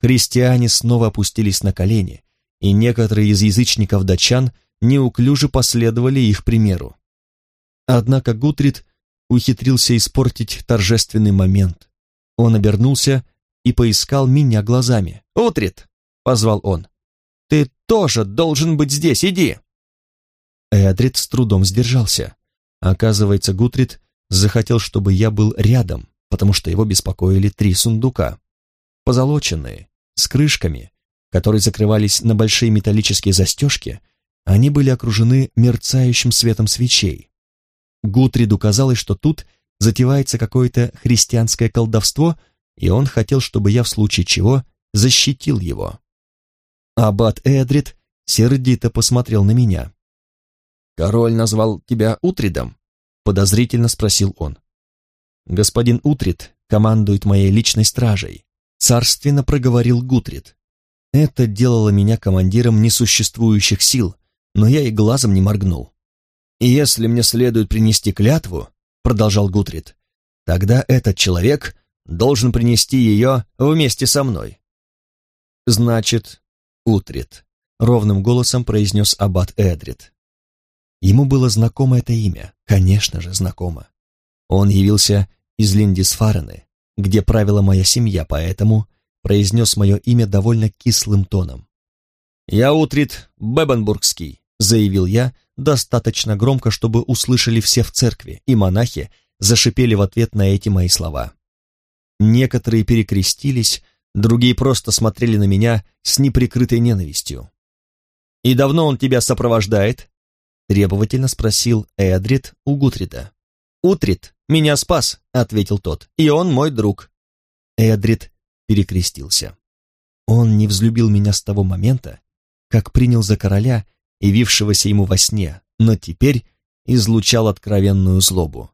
Христиане снова опустились на колени, и некоторые из язычников датчан неуклюже последовали их примеру. Однако Гутрид ухитрился испортить торжественный момент. Он обернулся и поискал меня глазами. «Утрит!» — позвал он. «Ты тоже должен быть здесь, иди!» Эдрид с трудом сдержался. Оказывается, Гутрид захотел, чтобы я был рядом, потому что его беспокоили три сундука. Позолоченные, с крышками, которые закрывались на большие металлические застежки, они были окружены мерцающим светом свечей. Гутриду казалось, что тут затевается какое-то христианское колдовство, и он хотел, чтобы я в случае чего защитил его. Аббат Эдрид сердито посмотрел на меня. «Король назвал тебя Утридом?» — подозрительно спросил он. «Господин Утрид командует моей личной стражей», — царственно проговорил Гутрид. Это делало меня командиром несуществующих сил, но я и глазом не моргнул. «И если мне следует принести клятву», — продолжал Гутрид, «тогда этот человек должен принести ее вместе со мной». «Значит, Утрид», — ровным голосом произнес аббат Эдрид. Ему было знакомо это имя, конечно же, знакомо. Он явился из Линдисфарены, где правила моя семья, поэтому произнес мое имя довольно кислым тоном. «Я Утрид Бебенбургский», — заявил я достаточно громко, чтобы услышали все в церкви, и монахи зашипели в ответ на эти мои слова. Некоторые перекрестились, другие просто смотрели на меня с неприкрытой ненавистью. «И давно он тебя сопровождает?» — требовательно спросил Эдрид у Гутрида. «Утрит меня спас», — ответил тот, — «и он мой друг». Эдрид перекрестился. Он не взлюбил меня с того момента, как принял за короля, явившегося ему во сне, но теперь излучал откровенную злобу.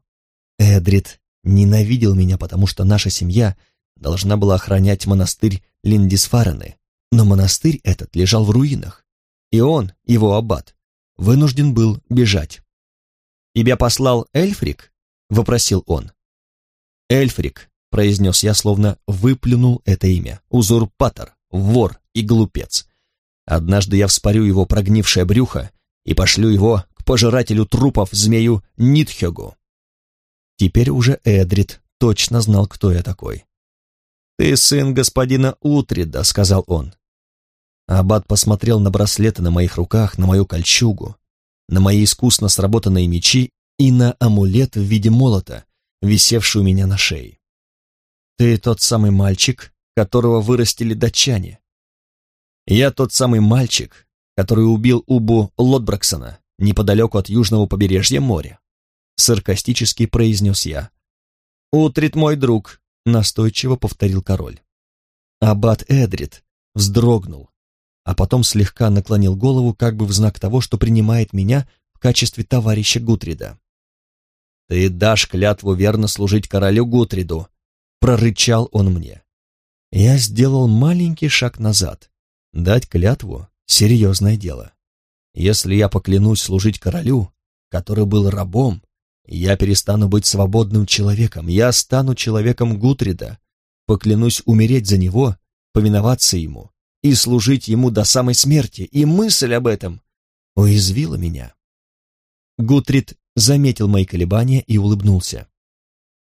Эдрид ненавидел меня, потому что наша семья должна была охранять монастырь Линдисфарены, но монастырь этот лежал в руинах, и он, его аббат, вынужден был бежать. «Тебя послал Эльфрик?» — вопросил он. «Эльфрик», — произнес я, словно выплюнул это имя, узурпатор, вор и глупец. Однажды я вспорю его прогнившее брюхо и пошлю его к пожирателю трупов змею Нитхёгу. Теперь уже Эдрид точно знал, кто я такой. «Ты сын господина Утрида», — сказал он. Аббат посмотрел на браслеты на моих руках, на мою кольчугу, на мои искусно сработанные мечи и на амулет в виде молота, висевший у меня на шее. «Ты тот самый мальчик, которого вырастили датчане. Я тот самый мальчик, который убил Убу Лотбраксона неподалеку от южного побережья моря. Саркастически произнес я. «Утрит мой друг», — настойчиво повторил король. Аббат Эдрид вздрогнул, а потом слегка наклонил голову, как бы в знак того, что принимает меня в качестве товарища Гутрида. «Ты дашь клятву верно служить королю Гутриду», — прорычал он мне. Я сделал маленький шаг назад. Дать клятву — серьезное дело. Если я поклянусь служить королю, который был рабом, я перестану быть свободным человеком, я стану человеком Гутрида, поклянусь умереть за него, повиноваться ему и служить ему до самой смерти, и мысль об этом уязвила меня. Гутрид заметил мои колебания и улыбнулся.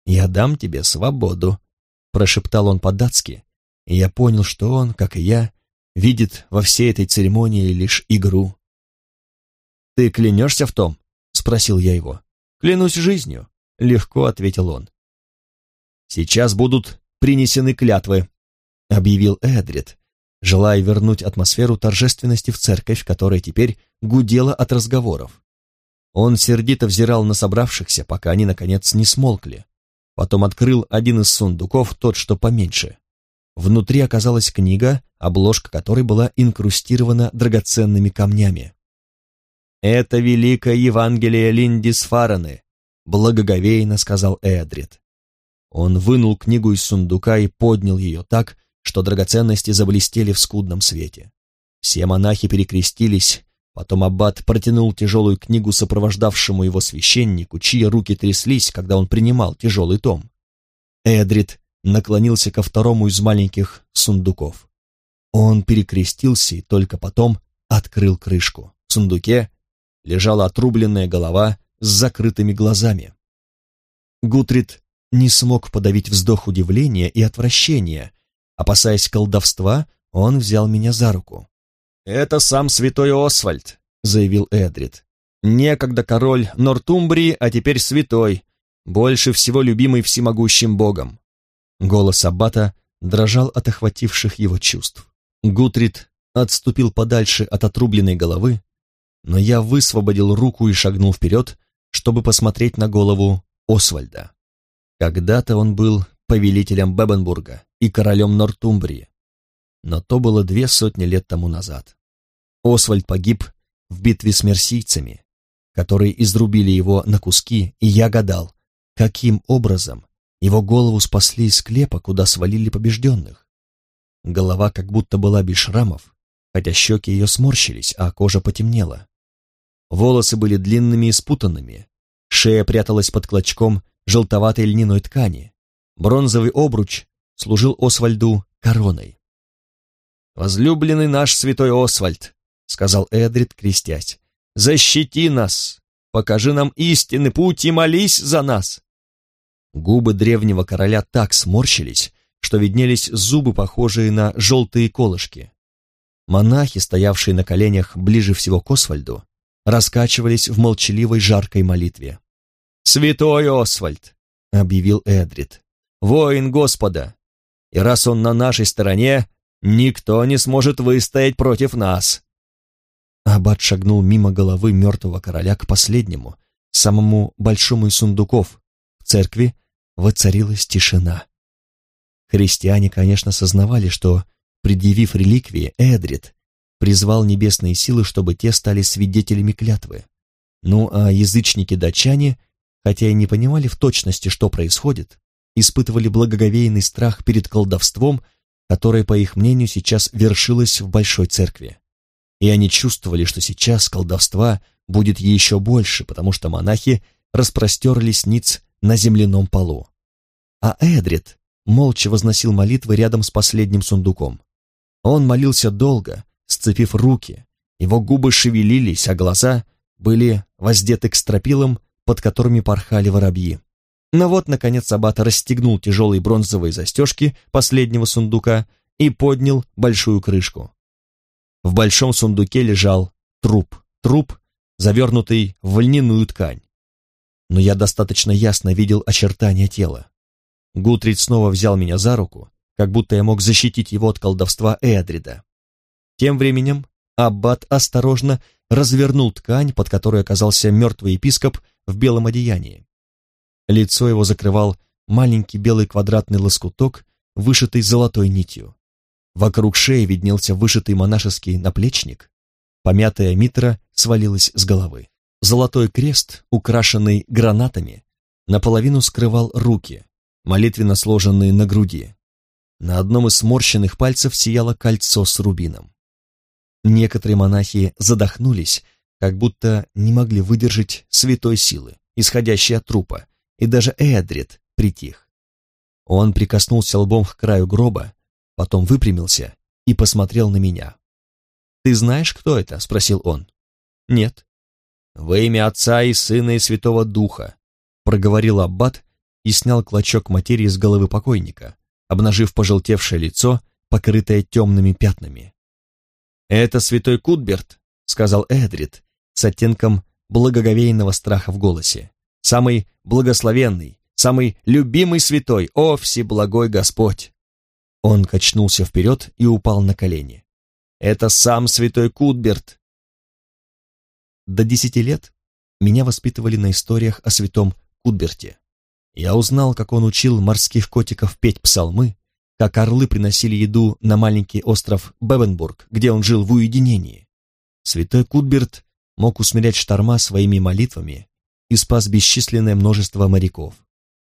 «Я дам тебе свободу», — прошептал он по-датски, и я понял, что он, как и я, видит во всей этой церемонии лишь игру. «Ты клянешься в том?» — спросил я его. «Клянусь жизнью», — легко ответил он. «Сейчас будут принесены клятвы», — объявил Эдрид, желая вернуть атмосферу торжественности в церковь, которая теперь гудела от разговоров. Он сердито взирал на собравшихся, пока они, наконец, не смолкли. Потом открыл один из сундуков, тот, что поменьше. Внутри оказалась книга, обложка которой была инкрустирована драгоценными камнями. «Это великое Евангелие Линдисфараны», — благоговейно сказал Эдрид. Он вынул книгу из сундука и поднял ее так, что драгоценности заблестели в скудном свете. Все монахи перекрестились, потом аббат протянул тяжелую книгу сопровождавшему его священнику, чьи руки тряслись, когда он принимал тяжелый том. Эдрид наклонился ко второму из маленьких сундуков. Он перекрестился и только потом открыл крышку. В сундуке лежала отрубленная голова с закрытыми глазами. Гутрид не смог подавить вздох удивления и отвращения, Опасаясь колдовства, он взял меня за руку. «Это сам святой Освальд», — заявил Эдрид. «Некогда король Нортумбрии, а теперь святой, больше всего любимый всемогущим богом». Голос аббата дрожал от охвативших его чувств. Гутрид отступил подальше от отрубленной головы, но я высвободил руку и шагнул вперед, чтобы посмотреть на голову Освальда. Когда-то он был повелителем Бебенбурга и королем Нортумбрии. Но то было две сотни лет тому назад. Освальд погиб в битве с мерсийцами, которые изрубили его на куски, и я гадал, каким образом его голову спасли из склепа, куда свалили побежденных. Голова как будто была без шрамов, хотя щеки ее сморщились, а кожа потемнела. Волосы были длинными и спутанными, шея пряталась под клочком желтоватой льняной ткани, Бронзовый обруч служил Освальду короной. «Возлюбленный наш святой Освальд», — сказал Эдрид, крестясь, — «защити нас, покажи нам истинный путь и молись за нас». Губы древнего короля так сморщились, что виднелись зубы, похожие на желтые колышки. Монахи, стоявшие на коленях ближе всего к Освальду, раскачивались в молчаливой жаркой молитве. «Святой Освальд!» — объявил Эдрид воин Господа, и раз он на нашей стороне, никто не сможет выстоять против нас». Аббат шагнул мимо головы мертвого короля к последнему, самому большому из сундуков. В церкви воцарилась тишина. Христиане, конечно, сознавали, что, предъявив реликвии, Эдрид призвал небесные силы, чтобы те стали свидетелями клятвы. Ну а язычники-датчане, хотя и не понимали в точности, что происходит, испытывали благоговейный страх перед колдовством, которое, по их мнению, сейчас вершилось в Большой Церкви. И они чувствовали, что сейчас колдовства будет еще больше, потому что монахи распростерлись ниц на земляном полу. А Эдрид молча возносил молитвы рядом с последним сундуком. Он молился долго, сцепив руки, его губы шевелились, а глаза были воздеты к стропилам, под которыми порхали воробьи. Но вот, наконец, Аббат расстегнул тяжелые бронзовые застежки последнего сундука и поднял большую крышку. В большом сундуке лежал труп, труп, завернутый в льняную ткань. Но я достаточно ясно видел очертания тела. Гутрид снова взял меня за руку, как будто я мог защитить его от колдовства Эдрида. Тем временем Аббат осторожно развернул ткань, под которой оказался мертвый епископ в белом одеянии. Лицо его закрывал маленький белый квадратный лоскуток, вышитый золотой нитью. Вокруг шеи виднелся вышитый монашеский наплечник. Помятая митра свалилась с головы. Золотой крест, украшенный гранатами, наполовину скрывал руки, молитвенно сложенные на груди. На одном из сморщенных пальцев сияло кольцо с рубином. Некоторые монахи задохнулись, как будто не могли выдержать святой силы, исходящей от трупа, и даже Эдрид притих. Он прикоснулся лбом к краю гроба, потом выпрямился и посмотрел на меня. «Ты знаешь, кто это?» — спросил он. «Нет». «Во имя Отца и Сына и Святого Духа», — проговорил Аббат и снял клочок материи с головы покойника, обнажив пожелтевшее лицо, покрытое темными пятнами. «Это святой Кутберт», — сказал Эдрид с оттенком благоговейного страха в голосе. «Самый благословенный, самый любимый святой, о, всеблагой Господь!» Он качнулся вперед и упал на колени. «Это сам святой Кутберт!» До десяти лет меня воспитывали на историях о святом Кутберте. Я узнал, как он учил морских котиков петь псалмы, как орлы приносили еду на маленький остров Бевенбург, где он жил в уединении. Святой Кутберт мог усмирять шторма своими молитвами и спас бесчисленное множество моряков.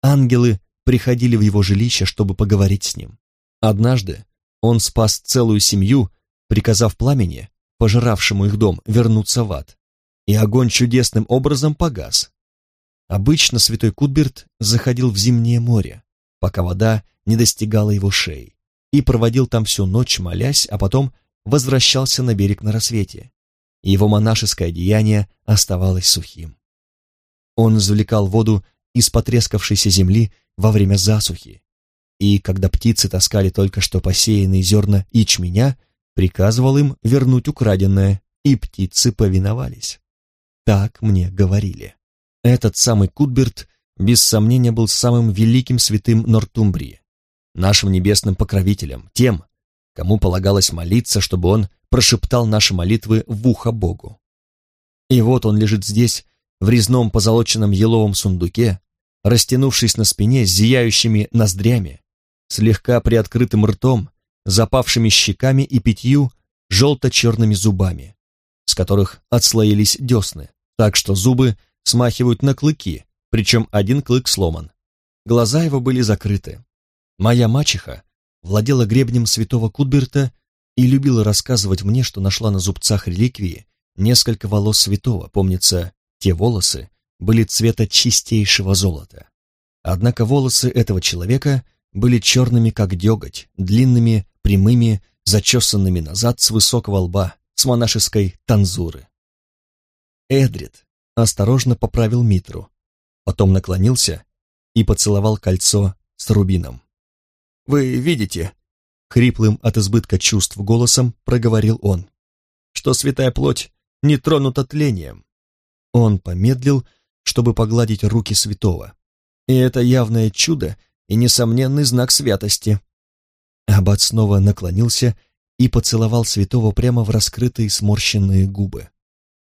Ангелы приходили в его жилище, чтобы поговорить с ним. Однажды он спас целую семью, приказав пламени, пожиравшему их дом, вернуться в ад, и огонь чудесным образом погас. Обычно святой Кутберт заходил в зимнее море, пока вода не достигала его шеи, и проводил там всю ночь, молясь, а потом возвращался на берег на рассвете. Его монашеское одеяние оставалось сухим. Он извлекал воду из потрескавшейся земли во время засухи, и, когда птицы таскали только что посеянные зерна ячменя, приказывал им вернуть украденное, и птицы повиновались. Так мне говорили. Этот самый Кутберт без сомнения был самым великим святым Нортумбрии, нашим небесным покровителем, тем, кому полагалось молиться, чтобы он прошептал наши молитвы в ухо Богу. И вот он лежит здесь, в резном позолоченном еловом сундуке, растянувшись на спине зияющими ноздрями, слегка приоткрытым ртом, запавшими щеками и пятью желто-черными зубами, с которых отслоились десны, так что зубы смахивают на клыки, причем один клык сломан. Глаза его были закрыты. Моя мачеха владела гребнем святого Кутберта и любила рассказывать мне, что нашла на зубцах реликвии несколько волос святого, помнится, те волосы были цвета чистейшего золота. Однако волосы этого человека были черными, как деготь, длинными, прямыми, зачесанными назад с высокого лба, с монашеской танзуры. Эдрид осторожно поправил Митру, потом наклонился и поцеловал кольцо с рубином. «Вы видите?» — хриплым от избытка чувств голосом проговорил он, что святая плоть не тронута тлением. Он помедлил, чтобы погладить руки святого. И это явное чудо и несомненный знак святости. Аббат снова наклонился и поцеловал святого прямо в раскрытые сморщенные губы.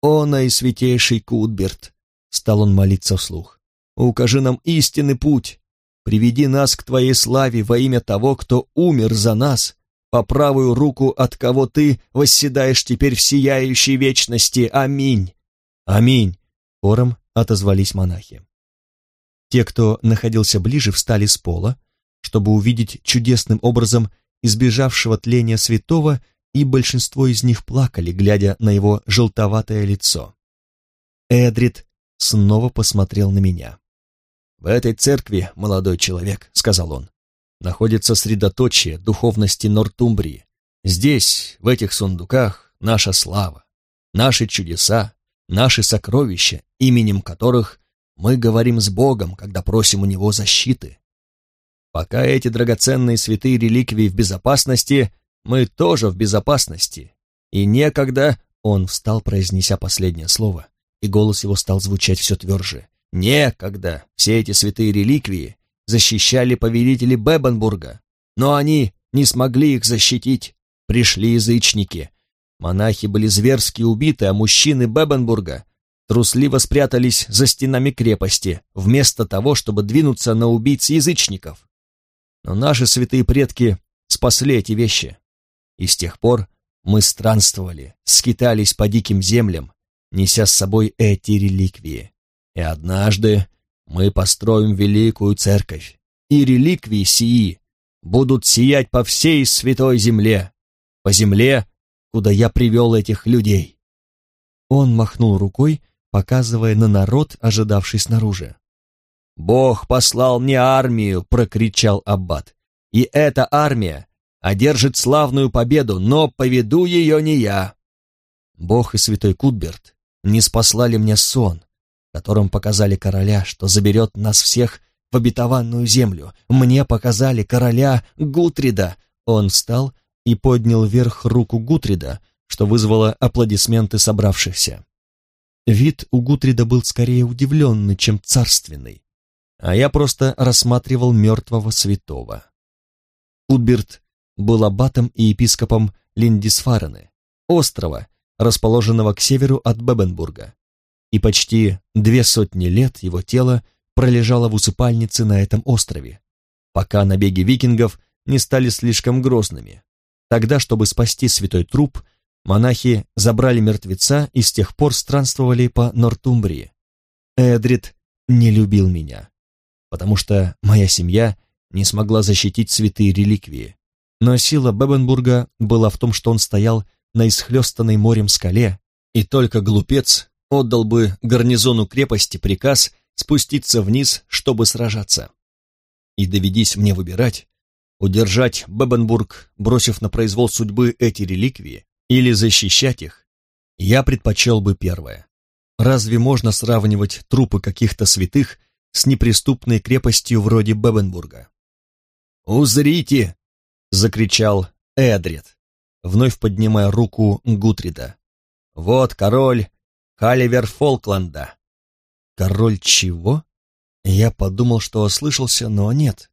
«О, наисвятейший Кутберт!» — стал он молиться вслух. «Укажи нам истинный путь, приведи нас к Твоей славе во имя того, кто умер за нас, по правую руку от кого Ты восседаешь теперь в сияющей вечности. Аминь!» «Аминь!» — хором отозвались монахи. Те, кто находился ближе, встали с пола, чтобы увидеть чудесным образом избежавшего тления святого и большинство из них плакали, глядя на его желтоватое лицо. Эдрид снова посмотрел на меня. «В этой церкви, молодой человек», — сказал он, — «находится средоточие духовности Нортумбрии. Здесь, в этих сундуках, наша слава, наши чудеса, наши сокровища, именем которых мы говорим с Богом, когда просим у Него защиты. Пока эти драгоценные святые реликвии в безопасности, мы тоже в безопасности. И некогда он встал, произнеся последнее слово, и голос его стал звучать все тверже. Некогда все эти святые реликвии защищали повелители Бебенбурга, но они не смогли их защитить. Пришли язычники. Монахи были зверски убиты, а мужчины Бебенбурга трусливо спрятались за стенами крепости, вместо того, чтобы двинуться на убийц язычников. Но наши святые предки спасли эти вещи. И с тех пор мы странствовали, скитались по диким землям, неся с собой эти реликвии. И однажды мы построим великую церковь, и реликвии сии будут сиять по всей святой земле, по земле, куда я привел этих людей. Он махнул рукой, показывая на народ, ожидавший снаружи. «Бог послал мне армию!» — прокричал Аббат. «И эта армия одержит славную победу, но поведу ее не я. Бог и святой Кутберт не спаслали мне сон, которым показали короля, что заберет нас всех в обетованную землю. Мне показали короля Гутрида. Он встал и поднял вверх руку Гутрида, что вызвало аплодисменты собравшихся. Вид у Гутрида был скорее удивленный, чем царственный, а я просто рассматривал мертвого святого. Кутберт был аббатом и епископом Линдисфарены, острова, расположенного к северу от Бебенбурга, и почти две сотни лет его тело пролежало в усыпальнице на этом острове, пока набеги викингов не стали слишком грозными. Тогда, чтобы спасти святой труп, монахи забрали мертвеца и с тех пор странствовали по Нортумбрии. Эдрид не любил меня, потому что моя семья не смогла защитить святые реликвии, но сила Бебенбурга была в том, что он стоял на исхлестанной морем скале, и только глупец отдал бы гарнизону крепости приказ спуститься вниз, чтобы сражаться. И доведись мне выбирать, удержать Бебенбург, бросив на произвол судьбы эти реликвии, или защищать их, я предпочел бы первое. Разве можно сравнивать трупы каких-то святых с неприступной крепостью вроде Бебенбурга? «Узрите!» закричал Эдрид, вновь поднимая руку Гутрида. «Вот король Халивер Фолкланда». «Король чего?» Я подумал, что ослышался, но нет.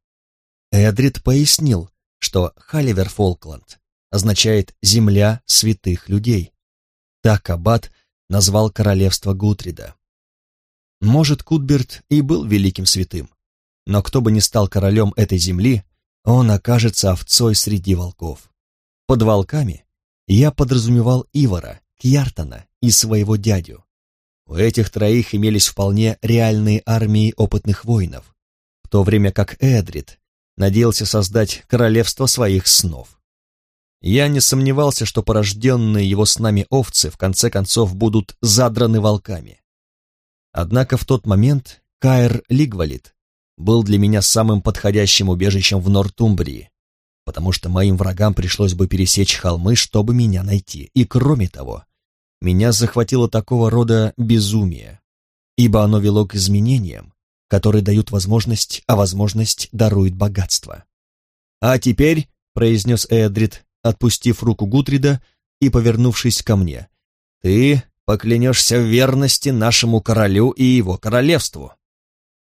Эдрид пояснил, что Халивер Фолкланд означает «земля святых людей». Так Аббат назвал королевство Гутрида. Может, Кутберт и был великим святым, но кто бы ни стал королем этой земли, он окажется овцой среди волков. Под волками я подразумевал Ивара, Кьяртана и своего дядю. У этих троих имелись вполне реальные армии опытных воинов, в то время как Эдрид надеялся создать королевство своих снов. Я не сомневался, что порожденные его снами овцы в конце концов будут задраны волками. Однако в тот момент Каэр Лигвалит был для меня самым подходящим убежищем в Нортумбрии, потому что моим врагам пришлось бы пересечь холмы, чтобы меня найти. И кроме того, меня захватило такого рода безумие, ибо оно вело к изменениям, которые дают возможность, а возможность дарует богатство. «А теперь», — произнес Эдрид, отпустив руку Гутрида и повернувшись ко мне, — «ты поклянешься в верности нашему королю и его королевству».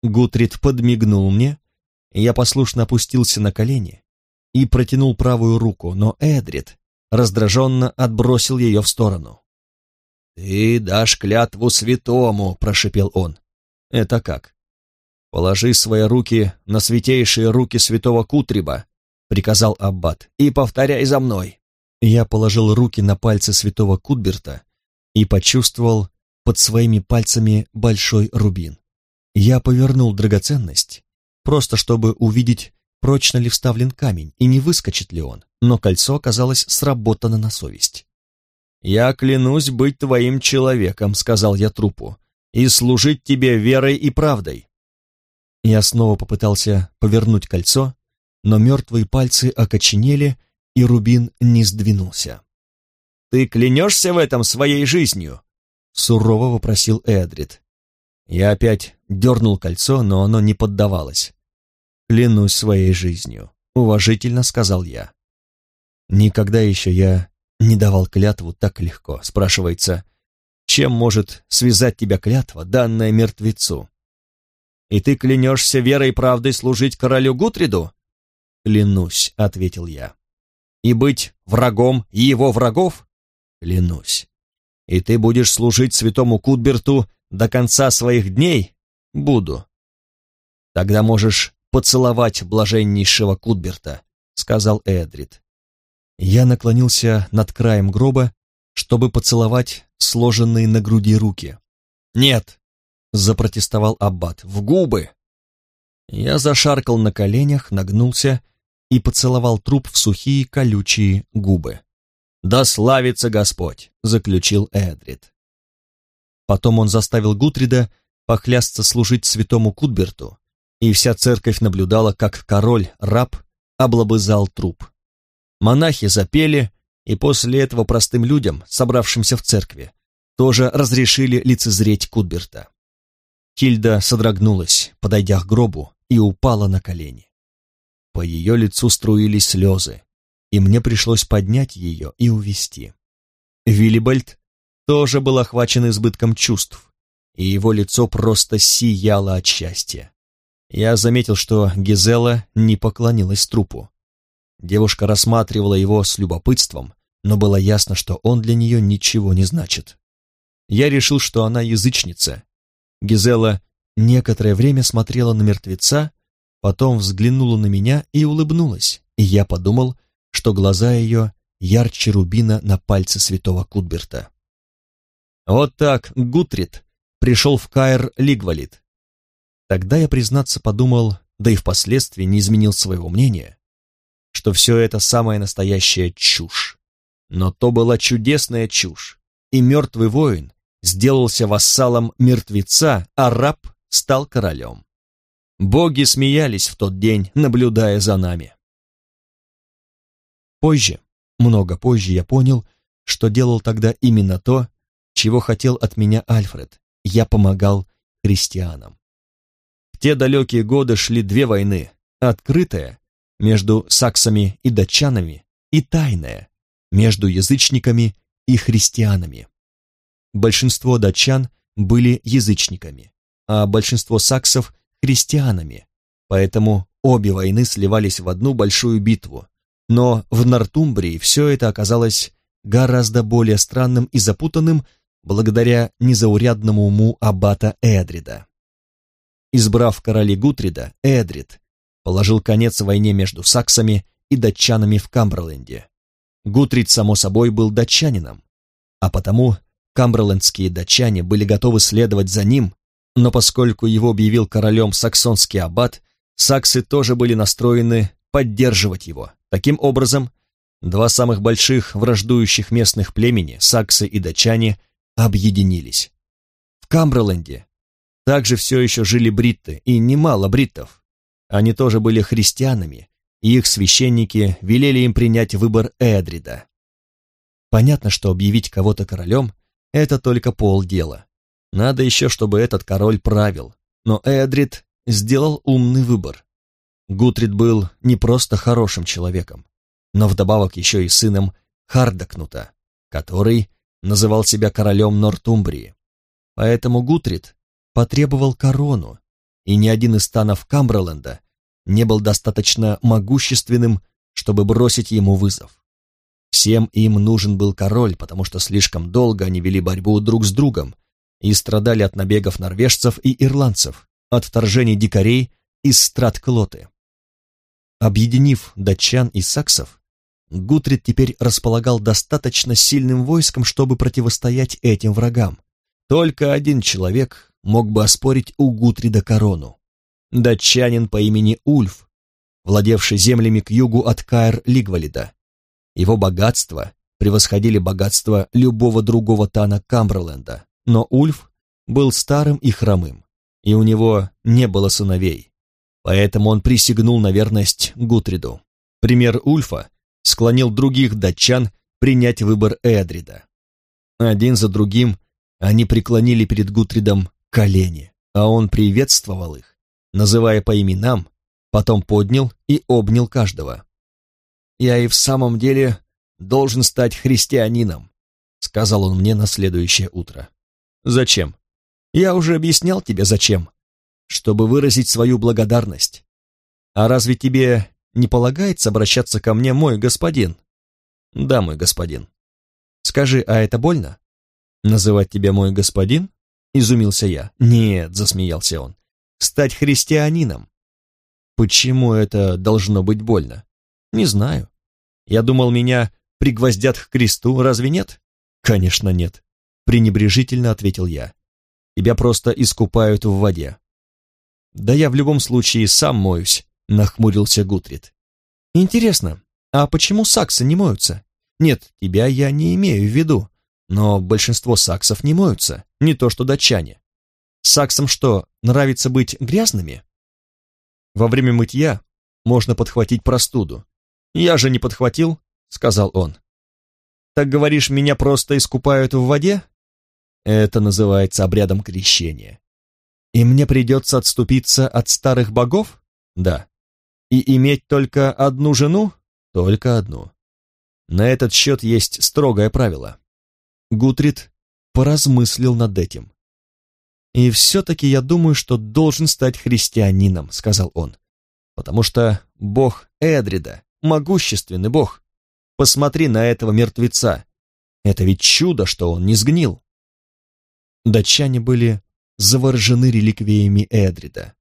Гутрид подмигнул мне, я послушно опустился на колени и протянул правую руку, но Эдрид раздраженно отбросил ее в сторону. «Ты дашь клятву святому», — прошепел он. «Это как?» «Положи свои руки на святейшие руки святого Кутриба», — приказал Аббат, — «и повторяй за мной». Я положил руки на пальцы святого Кутберта и почувствовал под своими пальцами большой рубин. Я повернул драгоценность, просто чтобы увидеть, прочно ли вставлен камень и не выскочит ли он, но кольцо оказалось сработано на совесть. «Я клянусь быть твоим человеком», — сказал я трупу, «и служить тебе верой и правдой». Я снова попытался повернуть кольцо, но мертвые пальцы окоченели, и рубин не сдвинулся. «Ты клянешься в этом своей жизнью?» — сурово вопросил Эдрид. Я опять дернул кольцо, но оно не поддавалось. «Клянусь своей жизнью», — уважительно сказал я. Никогда еще я не давал клятву так легко. Спрашивается, чем может связать тебя клятва, данная мертвецу? И ты клянешься верой и правдой служить королю Гутриду? Клянусь, ответил я. И быть врагом его врагов? Клянусь. И ты будешь служить святому Кутберту до конца своих дней? Буду. Тогда можешь поцеловать блаженнейшего Кутберта, сказал Эдрид. Я наклонился над краем гроба, чтобы поцеловать сложенные на груди руки. «Нет!» — запротестовал Аббат. «В губы!» Я зашаркал на коленях, нагнулся и поцеловал труп в сухие колючие губы. «Да славится Господь!» — заключил Эдрид. Потом он заставил Гутрида похлясться служить святому Кутберту, и вся церковь наблюдала, как король-раб облобызал труп. Монахи запели, и после этого простым людям, собравшимся в церкви, тоже разрешили лицезреть Кутберта. Хильда содрогнулась, подойдя к гробу, и упала на колени. По ее лицу струились слезы, и мне пришлось поднять ее и увести. Виллибальд тоже был охвачен избытком чувств, и его лицо просто сияло от счастья. Я заметил, что Гизела не поклонилась трупу. Девушка рассматривала его с любопытством, но было ясно, что он для нее ничего не значит. Я решил, что она язычница. Гизела некоторое время смотрела на мертвеца, потом взглянула на меня и улыбнулась, и я подумал, что глаза ее ярче рубина на пальце святого Кутберта. Вот так Гутрид пришел в Каир Лигвалит. Тогда я, признаться, подумал, да и впоследствии не изменил своего мнения, что все это самая настоящая чушь. Но то была чудесная чушь, и мертвый воин сделался вассалом мертвеца, а раб стал королем. Боги смеялись в тот день, наблюдая за нами. Позже, много позже я понял, что делал тогда именно то, чего хотел от меня Альфред. Я помогал христианам. В те далекие годы шли две войны, открытая между саксами и датчанами и тайная между язычниками и христианами. Большинство датчан были язычниками, а большинство саксов – христианами, поэтому обе войны сливались в одну большую битву. Но в Нортумбрии все это оказалось гораздо более странным и запутанным благодаря незаурядному уму аббата Эдрида. Избрав короли Гутрида, Эдрид положил конец войне между саксами и датчанами в Камберленде. Гутрид, само собой, был датчанином, а потому камберлендские датчане были готовы следовать за ним, но поскольку его объявил королем саксонский аббат, саксы тоже были настроены поддерживать его. Таким образом, два самых больших враждующих местных племени, саксы и датчане, объединились. В Камберленде также все еще жили бритты, и немало бриттов. Они тоже были христианами, и их священники велели им принять выбор Эдрида. Понятно, что объявить кого-то королем это только полдела. Надо еще, чтобы этот король правил. Но Эдрид сделал умный выбор. Гутрид был не просто хорошим человеком, но вдобавок еще и сыном Хардакнута, который называл себя королем Нортумбрии. Поэтому Гутрид потребовал корону, и ни один из станов Камберленда не был достаточно могущественным, чтобы бросить ему вызов. Всем им нужен был король, потому что слишком долго они вели борьбу друг с другом и страдали от набегов норвежцев и ирландцев, от вторжений дикарей из Стратклоты. Объединив датчан и саксов, Гутрид теперь располагал достаточно сильным войском, чтобы противостоять этим врагам. Только один человек мог бы оспорить у Гутрида корону. Датчанин по имени Ульф, владевший землями к югу от Каэр-Лигвалида, его богатства превосходили богатство любого другого Тана Камберленда, но Ульф был старым и хромым, и у него не было сыновей, поэтому он присягнул на верность Гутриду. Пример Ульфа склонил других датчан принять выбор Эдрида. Один за другим они преклонили перед Гутридом колени, а он приветствовал их, называя по именам, потом поднял и обнял каждого. «Я и в самом деле должен стать христианином», — сказал он мне на следующее утро. «Зачем?» «Я уже объяснял тебе, зачем. Чтобы выразить свою благодарность. А разве тебе не полагается обращаться ко мне, мой господин?» «Да, мой господин». «Скажи, а это больно?» «Называть тебя мой господин?» — изумился я. «Нет», — засмеялся он, — «стать христианином». «Почему это должно быть больно?» «Не знаю. Я думал, меня пригвоздят к кресту, разве нет?» «Конечно нет», — пренебрежительно ответил я. «Тебя просто искупают в воде». «Да я в любом случае сам моюсь», — нахмурился Гутрид. «Интересно, а почему саксы не моются? Нет, тебя я не имею в виду, но большинство саксов не моются, не то что датчане. Саксам что, нравится быть грязными? Во время мытья можно подхватить простуду. Я же не подхватил, сказал он. Так говоришь, меня просто искупают в воде? Это называется обрядом крещения. И мне придется отступиться от старых богов? Да. И иметь только одну жену? Только одну. На этот счет есть строгое правило. Гутрид поразмыслил над этим. «И все-таки я думаю, что должен стать христианином», — сказал он, «потому что бог Эдрида, могущественный бог. Посмотри на этого мертвеца. Это ведь чудо, что он не сгнил». Датчане были заворожены реликвиями Эдрида.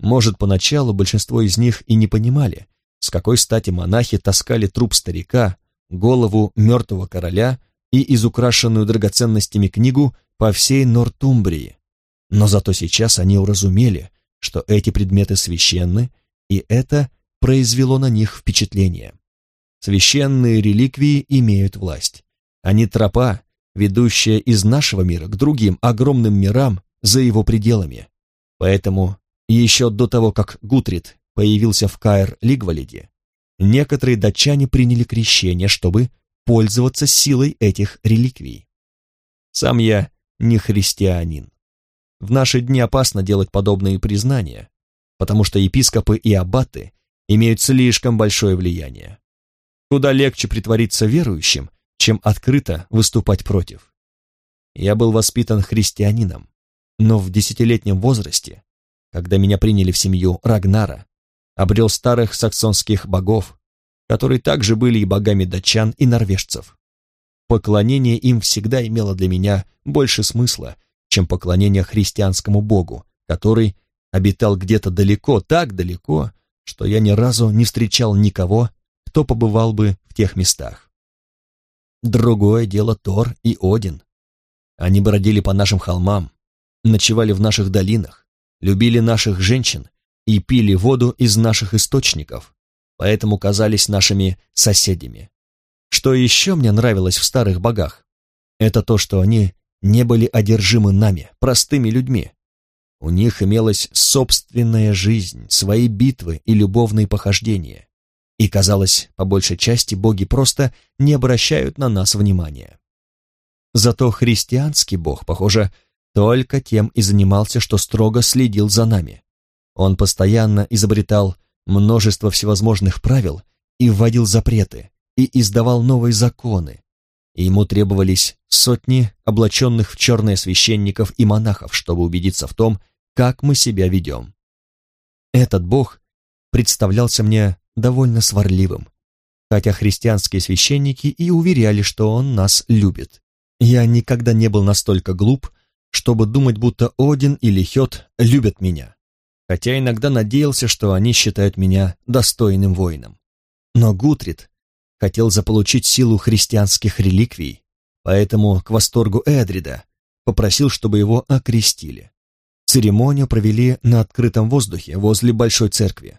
Может, поначалу большинство из них и не понимали, с какой стати монахи таскали труп старика, голову мертвого короля и изукрашенную драгоценностями книгу по всей Нортумбрии. Но зато сейчас они уразумели, что эти предметы священны, и это произвело на них впечатление. Священные реликвии имеют власть. Они тропа, ведущая из нашего мира к другим огромным мирам за его пределами. Поэтому еще до того, как Гутрид появился в Каэр-Лигвалиде, некоторые датчане приняли крещение, чтобы пользоваться силой этих реликвий. Сам я не христианин. В наши дни опасно делать подобные признания, потому что епископы и аббаты имеют слишком большое влияние. Куда легче притвориться верующим, чем открыто выступать против. Я был воспитан христианином, но в десятилетнем возрасте, когда меня приняли в семью Рагнара, обрел старых саксонских богов, которые также были и богами датчан и норвежцев. Поклонение им всегда имело для меня больше смысла, чем поклонение христианскому богу, который обитал где-то далеко, так далеко, что я ни разу не встречал никого, кто побывал бы в тех местах. Другое дело Тор и Один. Они бродили по нашим холмам, ночевали в наших долинах, любили наших женщин и пили воду из наших источников, поэтому казались нашими соседями. Что еще мне нравилось в старых богах? Это то, что они не были одержимы нами, простыми людьми. У них имелась собственная жизнь, свои битвы и любовные похождения. И, казалось, по большей части боги просто не обращают на нас внимания. Зато христианский бог, похоже, только тем и занимался, что строго следил за нами. Он постоянно изобретал множество всевозможных правил и вводил запреты, и издавал новые законы. И ему требовались сотни облаченных в черное священников и монахов, чтобы убедиться в том, как мы себя ведем. Этот бог представлялся мне довольно сварливым, хотя христианские священники и уверяли, что он нас любит. Я никогда не был настолько глуп, чтобы думать, будто Один или Хет любят меня хотя иногда надеялся, что они считают меня достойным воином. Но Гутрид хотел заполучить силу христианских реликвий, поэтому к восторгу Эдрида попросил, чтобы его окрестили. Церемонию провели на открытом воздухе возле большой церкви.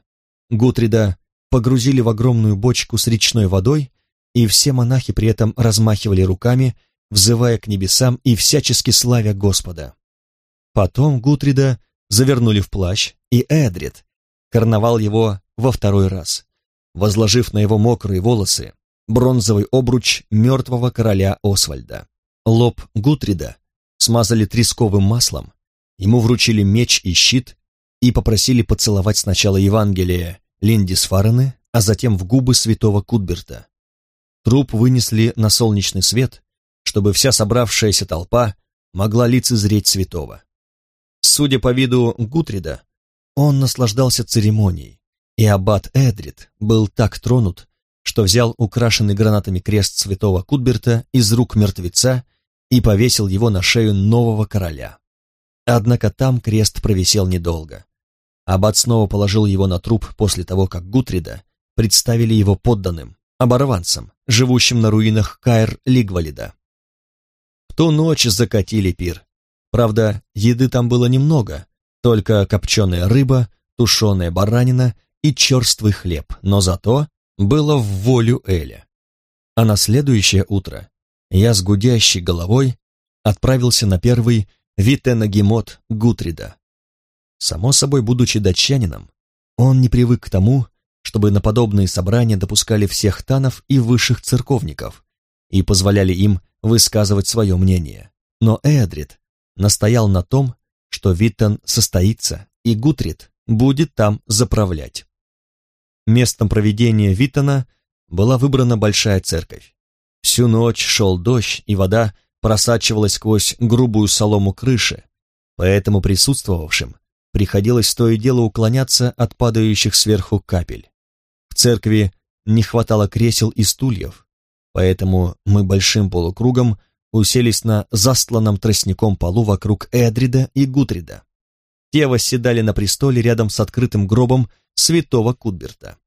Гутрида погрузили в огромную бочку с речной водой, и все монахи при этом размахивали руками, взывая к небесам и всячески славя Господа. Потом Гутрида завернули в плащ, и Эдрид карнавал его во второй раз, возложив на его мокрые волосы бронзовый обруч мертвого короля Освальда. Лоб Гутрида смазали тресковым маслом, ему вручили меч и щит и попросили поцеловать сначала Евангелие Линдисфарены, а затем в губы святого Кутберта. Труп вынесли на солнечный свет, чтобы вся собравшаяся толпа могла лицезреть святого. Судя по виду Гутрида, он наслаждался церемонией, И аббат Эдрид был так тронут, что взял украшенный гранатами крест святого Кутберта из рук мертвеца и повесил его на шею нового короля. Однако там крест провисел недолго. Аббат снова положил его на труп после того, как Гутрида представили его подданным, оборванцам, живущим на руинах Каэр-Лигвалида. В ту ночь закатили пир. Правда, еды там было немного, только копченая рыба, тушеная баранина и черствый хлеб, но зато было в волю Эля. А на следующее утро я с гудящей головой отправился на первый Витенагемот Гутрида. Само собой, будучи датчанином, он не привык к тому, чтобы на подобные собрания допускали всех танов и высших церковников и позволяли им высказывать свое мнение. Но Эдрид настоял на том, что Витан состоится, и Гутрид будет там заправлять. Местом проведения Витана была выбрана большая церковь. Всю ночь шел дождь, и вода просачивалась сквозь грубую солому крыши, поэтому присутствовавшим приходилось то и дело уклоняться от падающих сверху капель. В церкви не хватало кресел и стульев, поэтому мы большим полукругом уселись на застланном тростником полу вокруг Эдрида и Гутрида. Те восседали на престоле рядом с открытым гробом святого Кутберта.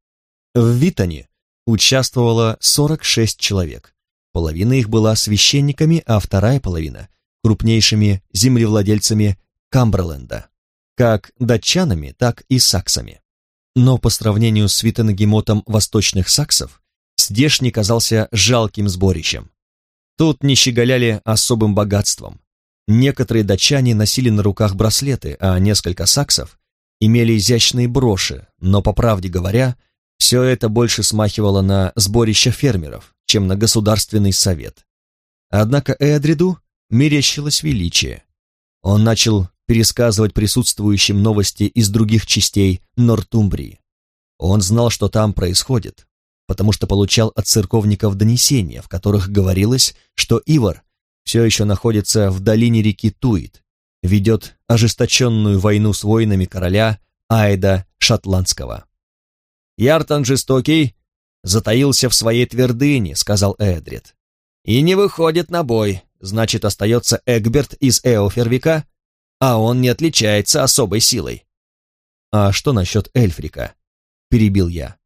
В Витоне участвовало 46 человек. Половина их была священниками, а вторая половина – крупнейшими землевладельцами Камберленда как датчанами, так и саксами. Но по сравнению с Виттенгемотом восточных саксов, здешний казался жалким сборищем. Тут не щеголяли особым богатством. Некоторые датчане носили на руках браслеты, а несколько саксов имели изящные броши, но, по правде говоря, все это больше смахивало на сборище фермеров, чем на государственный совет. Однако Эдриду мерещилось величие. Он начал пересказывать присутствующим новости из других частей Нортумбрии. Он знал, что там происходит, потому что получал от церковников донесения, в которых говорилось, что Ивар все еще находится в долине реки Туит, ведет ожесточенную войну с воинами короля Айда Шотландского. «Яртон жестокий затаился в своей твердыне», — сказал Эдрид, — «и не выходит на бой, значит, остается Эгберт из Эофервика а он не отличается особой силой. «А что насчет Эльфрика?» — перебил я.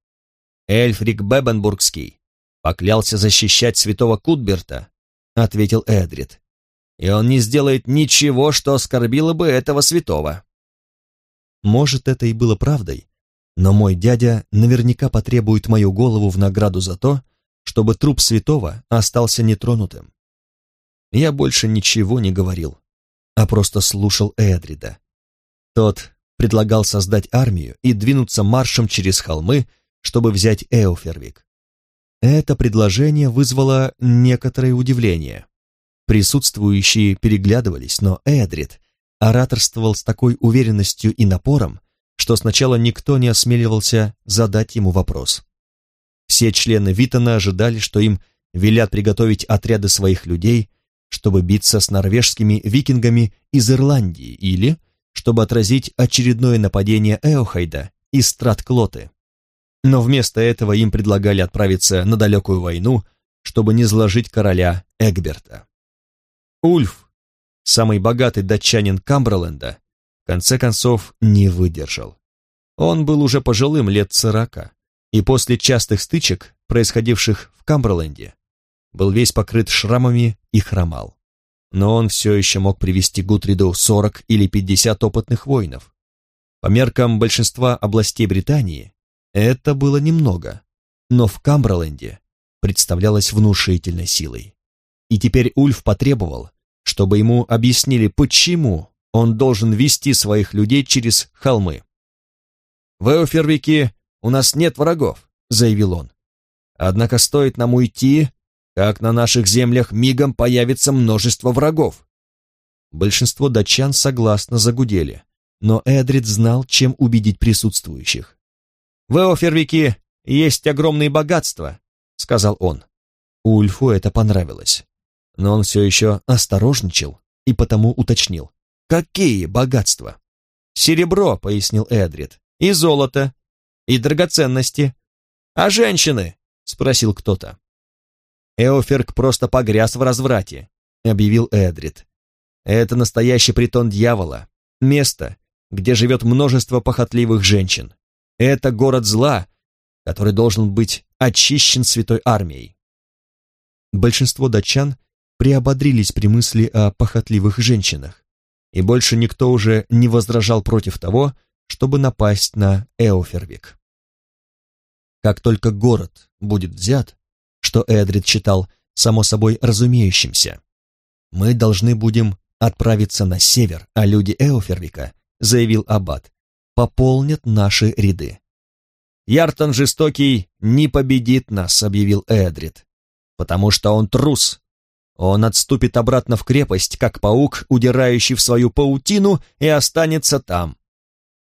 «Эльфрик Бебенбургский поклялся защищать святого Кутберта», — ответил Эдрид. «И он не сделает ничего, что оскорбило бы этого святого». Может, это и было правдой, но мой дядя наверняка потребует мою голову в награду за то, чтобы труп святого остался нетронутым. Я больше ничего не говорил а просто слушал Эдрида. Тот предлагал создать армию и двинуться маршем через холмы, чтобы взять Эофервик. Это предложение вызвало некоторое удивление. Присутствующие переглядывались, но Эдрид ораторствовал с такой уверенностью и напором, что сначала никто не осмеливался задать ему вопрос. Все члены Витона ожидали, что им велят приготовить отряды своих людей чтобы биться с норвежскими викингами из Ирландии или чтобы отразить очередное нападение Эохайда из Стратклоты. Но вместо этого им предлагали отправиться на далекую войну, чтобы не сложить короля Эгберта. Ульф, самый богатый датчанин Камберленда, в конце концов не выдержал. Он был уже пожилым лет сорока, и после частых стычек, происходивших в Камберленде, был весь покрыт шрамами и хромал. Но он все еще мог привести Гутриду 40 или 50 опытных воинов. По меркам большинства областей Британии это было немного, но в Камберленде представлялось внушительной силой. И теперь Ульф потребовал, чтобы ему объяснили, почему он должен вести своих людей через холмы. «В Эофервике у нас нет врагов», — заявил он. «Однако стоит нам уйти, как на наших землях мигом появится множество врагов. Большинство датчан согласно загудели, но Эдрид знал, чем убедить присутствующих. «В Эофервике есть огромные богатства», — сказал он. Ульфу это понравилось, но он все еще осторожничал и потому уточнил. «Какие богатства?» «Серебро», — пояснил Эдрид, — «и золото. и драгоценности. А женщины? Спросил кто-то. Эоферк просто погряз в разврате, объявил Эдрид. Это настоящий притон дьявола, место, где живет множество похотливых женщин. Это город зла, который должен быть очищен святой армией. Большинство датчан приободрились при мысли о похотливых женщинах, и больше никто уже не возражал против того, чтобы напасть на Эофервик. Как только город будет взят, что Эдрид считал само собой разумеющимся, мы должны будем отправиться на север, а люди Эофервика, заявил Аббат, пополнят наши ряды. Яртон жестокий не победит нас, объявил Эдрид, потому что он трус, он отступит обратно в крепость, как паук, удирающий в свою паутину, и останется там.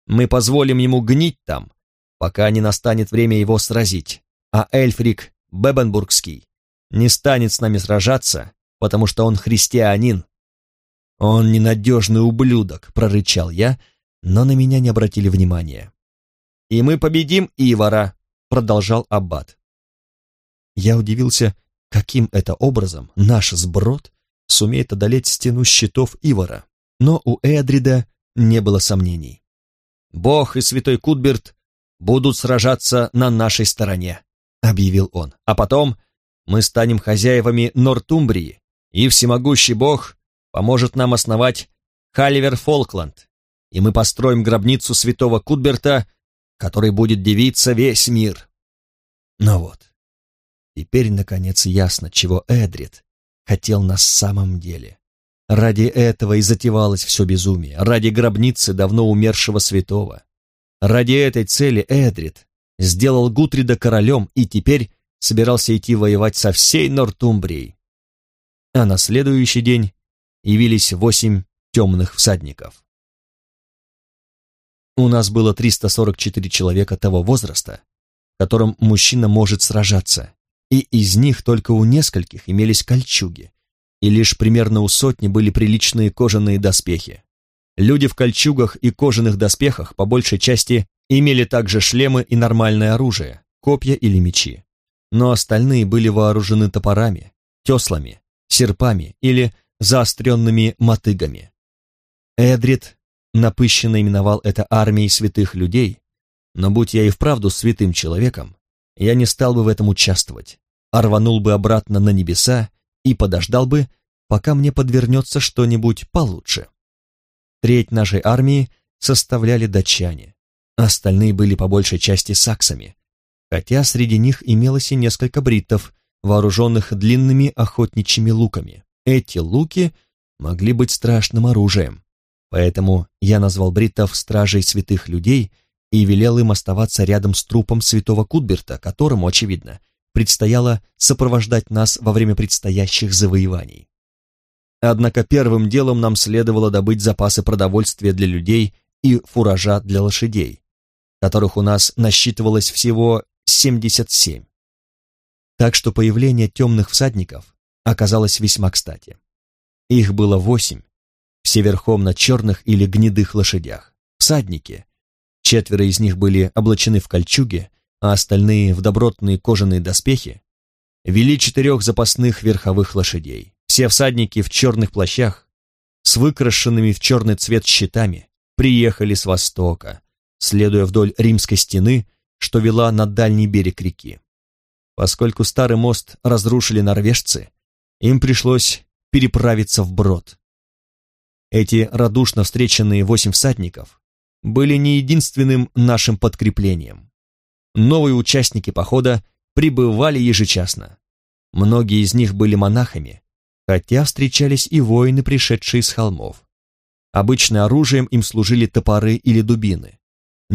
Мы позволим ему гнить там, пока не настанет время его сразить, а Эльфрик Бебенбургский не станет с нами сражаться, потому что он христианин. Он ненадежный ублюдок, прорычал я, но на меня не обратили внимания. И мы победим Ивара, продолжал Аббат. Я удивился, каким это образом наш сброд сумеет одолеть стену щитов Ивара, но у Эдрида не было сомнений. «Бог и святой Кутберт будут сражаться на нашей стороне», — объявил он. «А потом мы станем хозяевами Нортумбрии, и всемогущий Бог поможет нам основать Халивер Фолкланд, и мы построим гробницу святого Кутберта, которой будет девиться весь мир». Ну вот, Теперь, наконец, ясно, чего Эдрид хотел на самом деле. Ради этого и затевалось все безумие, ради гробницы давно умершего святого. Ради этой цели Эдрид сделал Гутрида королем и теперь собирался идти воевать со всей Нортумбрией. А на следующий день явились восемь темных всадников. У нас было 344 человека того возраста, которым мужчина может сражаться, и из них только у нескольких имелись кольчуги, и лишь примерно у сотни были приличные кожаные доспехи. Люди в кольчугах и кожаных доспехах по большей части имели также шлемы и нормальное оружие, копья или мечи. Но остальные были вооружены топорами, теслами, серпами или заостренными мотыгами. Эдрид напыщенно именовал это армией святых людей, но будь я и вправду святым человеком, я не стал бы в этом участвовать, а рванул бы обратно на небеса и подождал бы, пока мне подвернется что-нибудь получше. Треть нашей армии составляли датчане, остальные были по большей части саксами, хотя среди них имелось и несколько бриттов, вооруженных длинными охотничьими луками. Эти луки могли быть страшным оружием, поэтому я назвал бриттов стражей святых людей – и велел им оставаться рядом с трупом святого Кутберта, которому, очевидно, предстояло сопровождать нас во время предстоящих завоеваний. Однако первым делом нам следовало добыть запасы продовольствия для людей и фуража для лошадей, которых у нас насчитывалось всего 77. Так что появление темных всадников оказалось весьма кстати. Их было восемь, все верхом на черных или гнедых лошадях. Всадники, Четверо из них были облачены в кольчуги, а остальные в добротные кожаные доспехи, вели четырех запасных верховых лошадей. Все всадники в черных плащах, с выкрашенными в черный цвет щитами, приехали с востока, следуя вдоль римской стены, что вела на дальний берег реки. Поскольку старый мост разрушили норвежцы, им пришлось переправиться вброд. Эти радушно встреченные восемь всадников были не единственным нашим подкреплением. Новые участники похода прибывали ежечасно. Многие из них были монахами, хотя встречались и воины, пришедшие с холмов. Обычно оружием им служили топоры или дубины.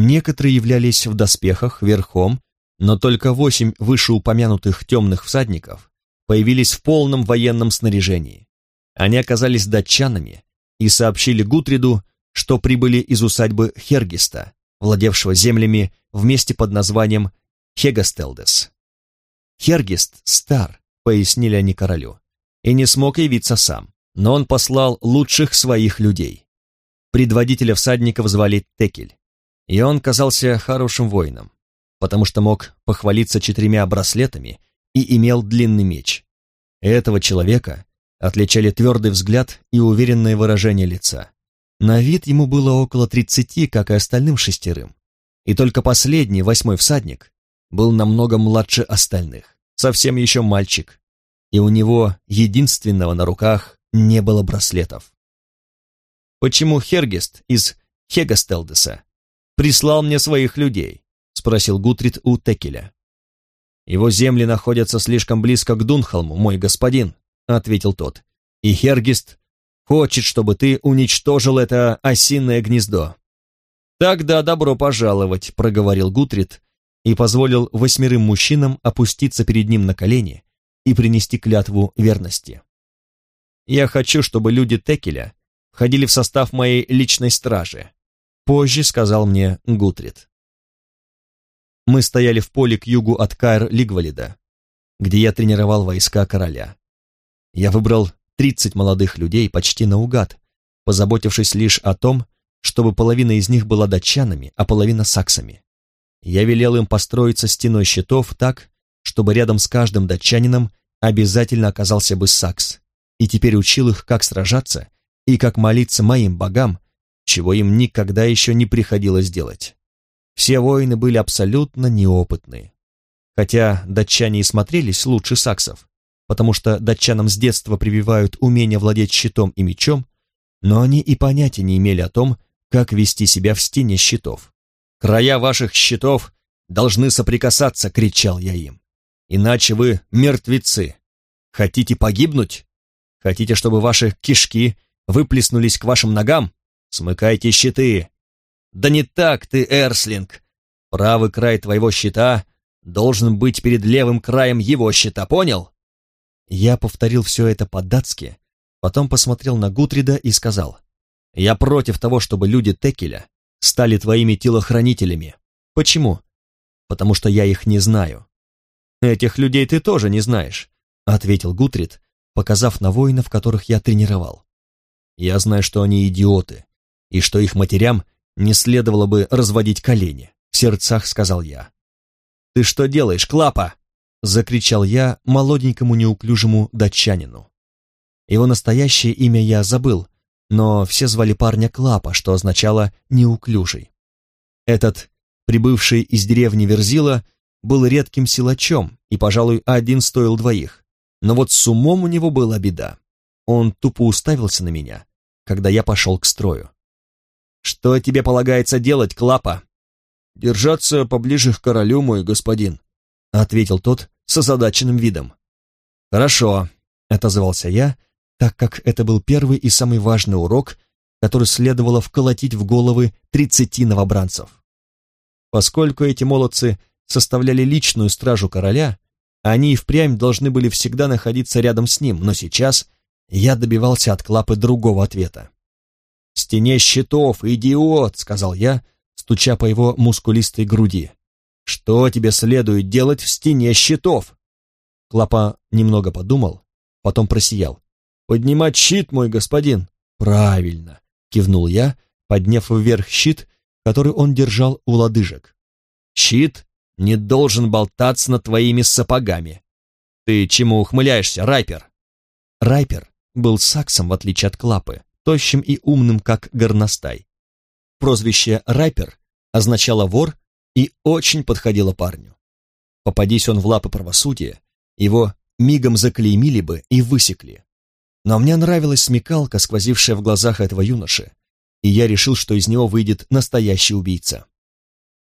Некоторые являлись в доспехах, верхом, но только восемь вышеупомянутых темных всадников появились в полном военном снаряжении. Они оказались датчанами и сообщили Гутриду, что прибыли из усадьбы Хергиста, владевшего землями в месте под названием Хегастелдес. Хергист стар, пояснили они королю, и не смог явиться сам, но он послал лучших своих людей. Предводителя всадников звали Текель, и он казался хорошим воином. потому что мог похвалиться четырьмя браслетами и имел длинный меч. Этого человека отличали твердый взгляд и уверенное выражение лица. На вид ему было около тридцати, как и остальным шестерым. И только последний, восьмой всадник, был намного младше остальных, совсем еще мальчик, и у него единственного на руках не было браслетов. «Почему Хергест из Хегастелдеса прислал мне своих людей?» — спросил Гутрид у Текеля. «Его земли находятся слишком близко к Дунхолму, мой господин», — ответил тот. «И Хергест хочет, чтобы ты уничтожил это осиное гнездо». «Тогда добро пожаловать», — проговорил Гутрид и позволил восьмерым мужчинам опуститься перед ним на колени и принести клятву верности. «Я хочу, чтобы люди Текеля входили в состав моей личной стражи», позже сказал мне Гутрид. Мы стояли в поле к югу от Каэр-Лигвалида, где я тренировал войска короля. Я выбрал 30 молодых людей почти наугад, позаботившись лишь о том, чтобы половина из них была датчанами, а половина саксами. Я велел им построиться стеной щитов так, чтобы рядом с каждым датчанином обязательно оказался бы сакс, и теперь учил их, как сражаться и как молиться моим богам, чего им никогда еще не приходилось делать. Все воины были абсолютно неопытные. Хотя датчане и смотрелись лучше саксов, потому что датчанам с детства прививают умение владеть щитом и мечом, но они и понятия не имели о том, как вести себя в стене щитов. «Края ваших щитов должны соприкасаться!» — кричал я им. «Иначе вы мертвецы! Хотите погибнуть? Хотите, чтобы ваши кишки выплеснулись к вашим ногам? Смыкайте щиты!» «Да не так ты, Эрслинг! Правый край твоего щита должен быть перед левым краем его щита, понял?» Я повторил все это по-датски, потом посмотрел на Гутрида и сказал, я против того, чтобы люди Текеля стали твоими телохранителями. Почему? Потому что я их не знаю. Этих людей ты тоже не знаешь, ответил Гутрид, показав на воинов, которых я тренировал. Я знаю, что они идиоты, и что их матерям не следовало бы разводить колени, в сердцах сказал я. «Ты что делаешь, Клапа?» — закричал я молоденькому неуклюжему датчанину. Его настоящее имя я забыл, но все звали парня Клапа, что означало «неуклюжий». Этот, прибывший из деревни Верзила, был редким силачом, и, пожалуй, один стоил двоих. Но вот с умом у него была беда. Он тупо уставился на меня, когда я пошел к строю. «Что тебе полагается делать, Клапа?» «Держаться поближе к королю, мой господин», — ответил тот с озадаченным видом. «Хорошо», — отозвался я, — так как это был первый и самый важный урок, который следовало вколотить в головы тридцати новобранцев. Поскольку эти молодцы составляли личную стражу короля, они и впрямь должны были всегда находиться рядом с ним, но сейчас я добивался от Клапы другого ответа. «В стене щитов, идиот!» — сказал я, стуча по его мускулистой груди. «Что тебе следует делать в стене щитов?» Клапа немного подумал, потом просиял. «Поднимать щит, мой господин!» «Правильно!» — кивнул я, подняв вверх щит, который он держал у лодыжек. «Щит не должен болтаться над твоими сапогами!» «Ты чему ухмыляешься, Райпер?» Райпер был саксом, в отличие от Клапы, тощим и умным, как горностай. Прозвище Райпер означало вор и очень подходило парню. Попадись он в лапы правосудия, его мигом заклеймили бы и высекли. Но мне нравилась смекалка, сквозившая в глазах этого юноши, и я решил, что из него выйдет настоящий убийца.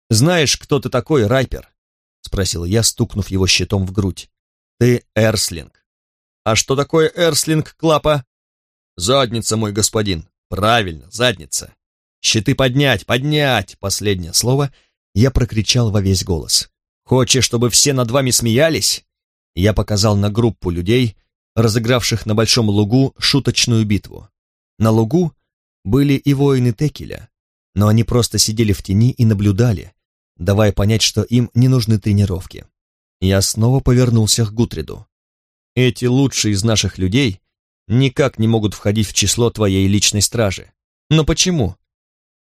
«Знаешь, кто ты такой, Райпер?» — спросил я, стукнув его щитом в грудь. «Ты Эрслинг». «А что такое Эрслинг, Клапа?» «Задница, мой господин». «Правильно, задница». «Щиты поднять, поднять!» Последнее слово я прокричал во весь голос. «Хочешь, чтобы все над вами смеялись?» Я показал на группу людей, разыгравших на большом лугу шуточную битву. На лугу были и воины Текеля, но они просто сидели в тени и наблюдали, давая понять, что им не нужны тренировки. Я снова повернулся к Гутриду. Эти лучшие из наших людей никак не могут входить в число твоей личной стражи. Но почему?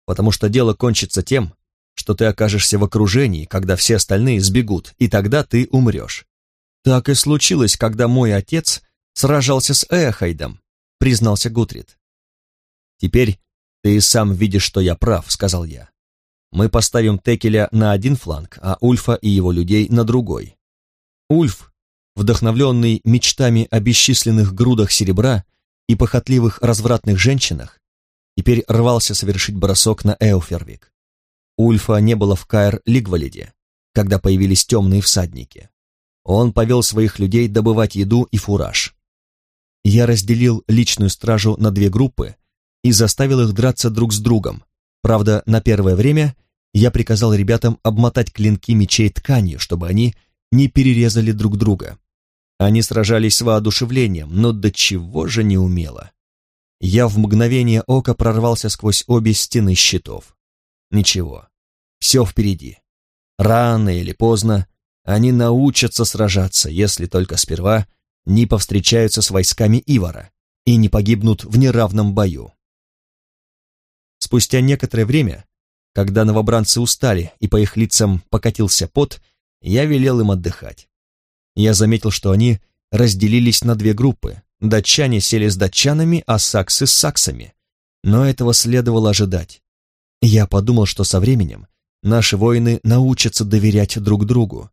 Потому что дело кончится тем, что ты окажешься в окружении, когда все остальные сбегут, и тогда ты умрешь. Так и случилось, когда мой отец сражался с Эхайдом, признался Гутрид. Теперь ты и сам видишь, что я прав, сказал я. Мы поставим Текеля на один фланг, а Ульфа и его людей на другой. Ульф, вдохновленный мечтами о бесчисленных грудах серебра и похотливых развратных женщинах, теперь рвался совершить бросок на Эофервик. Ульфа не было в Каэр-Лигвалиде, когда появились темные всадники. Он повел своих людей добывать еду и фураж. Я разделил личную стражу на две группы и заставил их драться друг с другом. Правда, на первое время я приказал ребятам обмотать клинки мечей тканью, чтобы они не перерезали друг друга. Они сражались с воодушевлением, но до чего же не умело. Я в мгновение ока прорвался сквозь обе стены щитов. Ничего, все впереди. Рано или поздно они научатся сражаться, если только сперва не повстречаются с войсками Ивара и не погибнут в неравном бою. Спустя некоторое время, когда новобранцы устали и по их лицам покатился пот, я велел им отдыхать. Я заметил, что они разделились на две группы. Датчане сели с датчанами, а саксы с саксами. Но этого следовало ожидать. Я подумал, что со временем наши воины научатся доверять друг другу.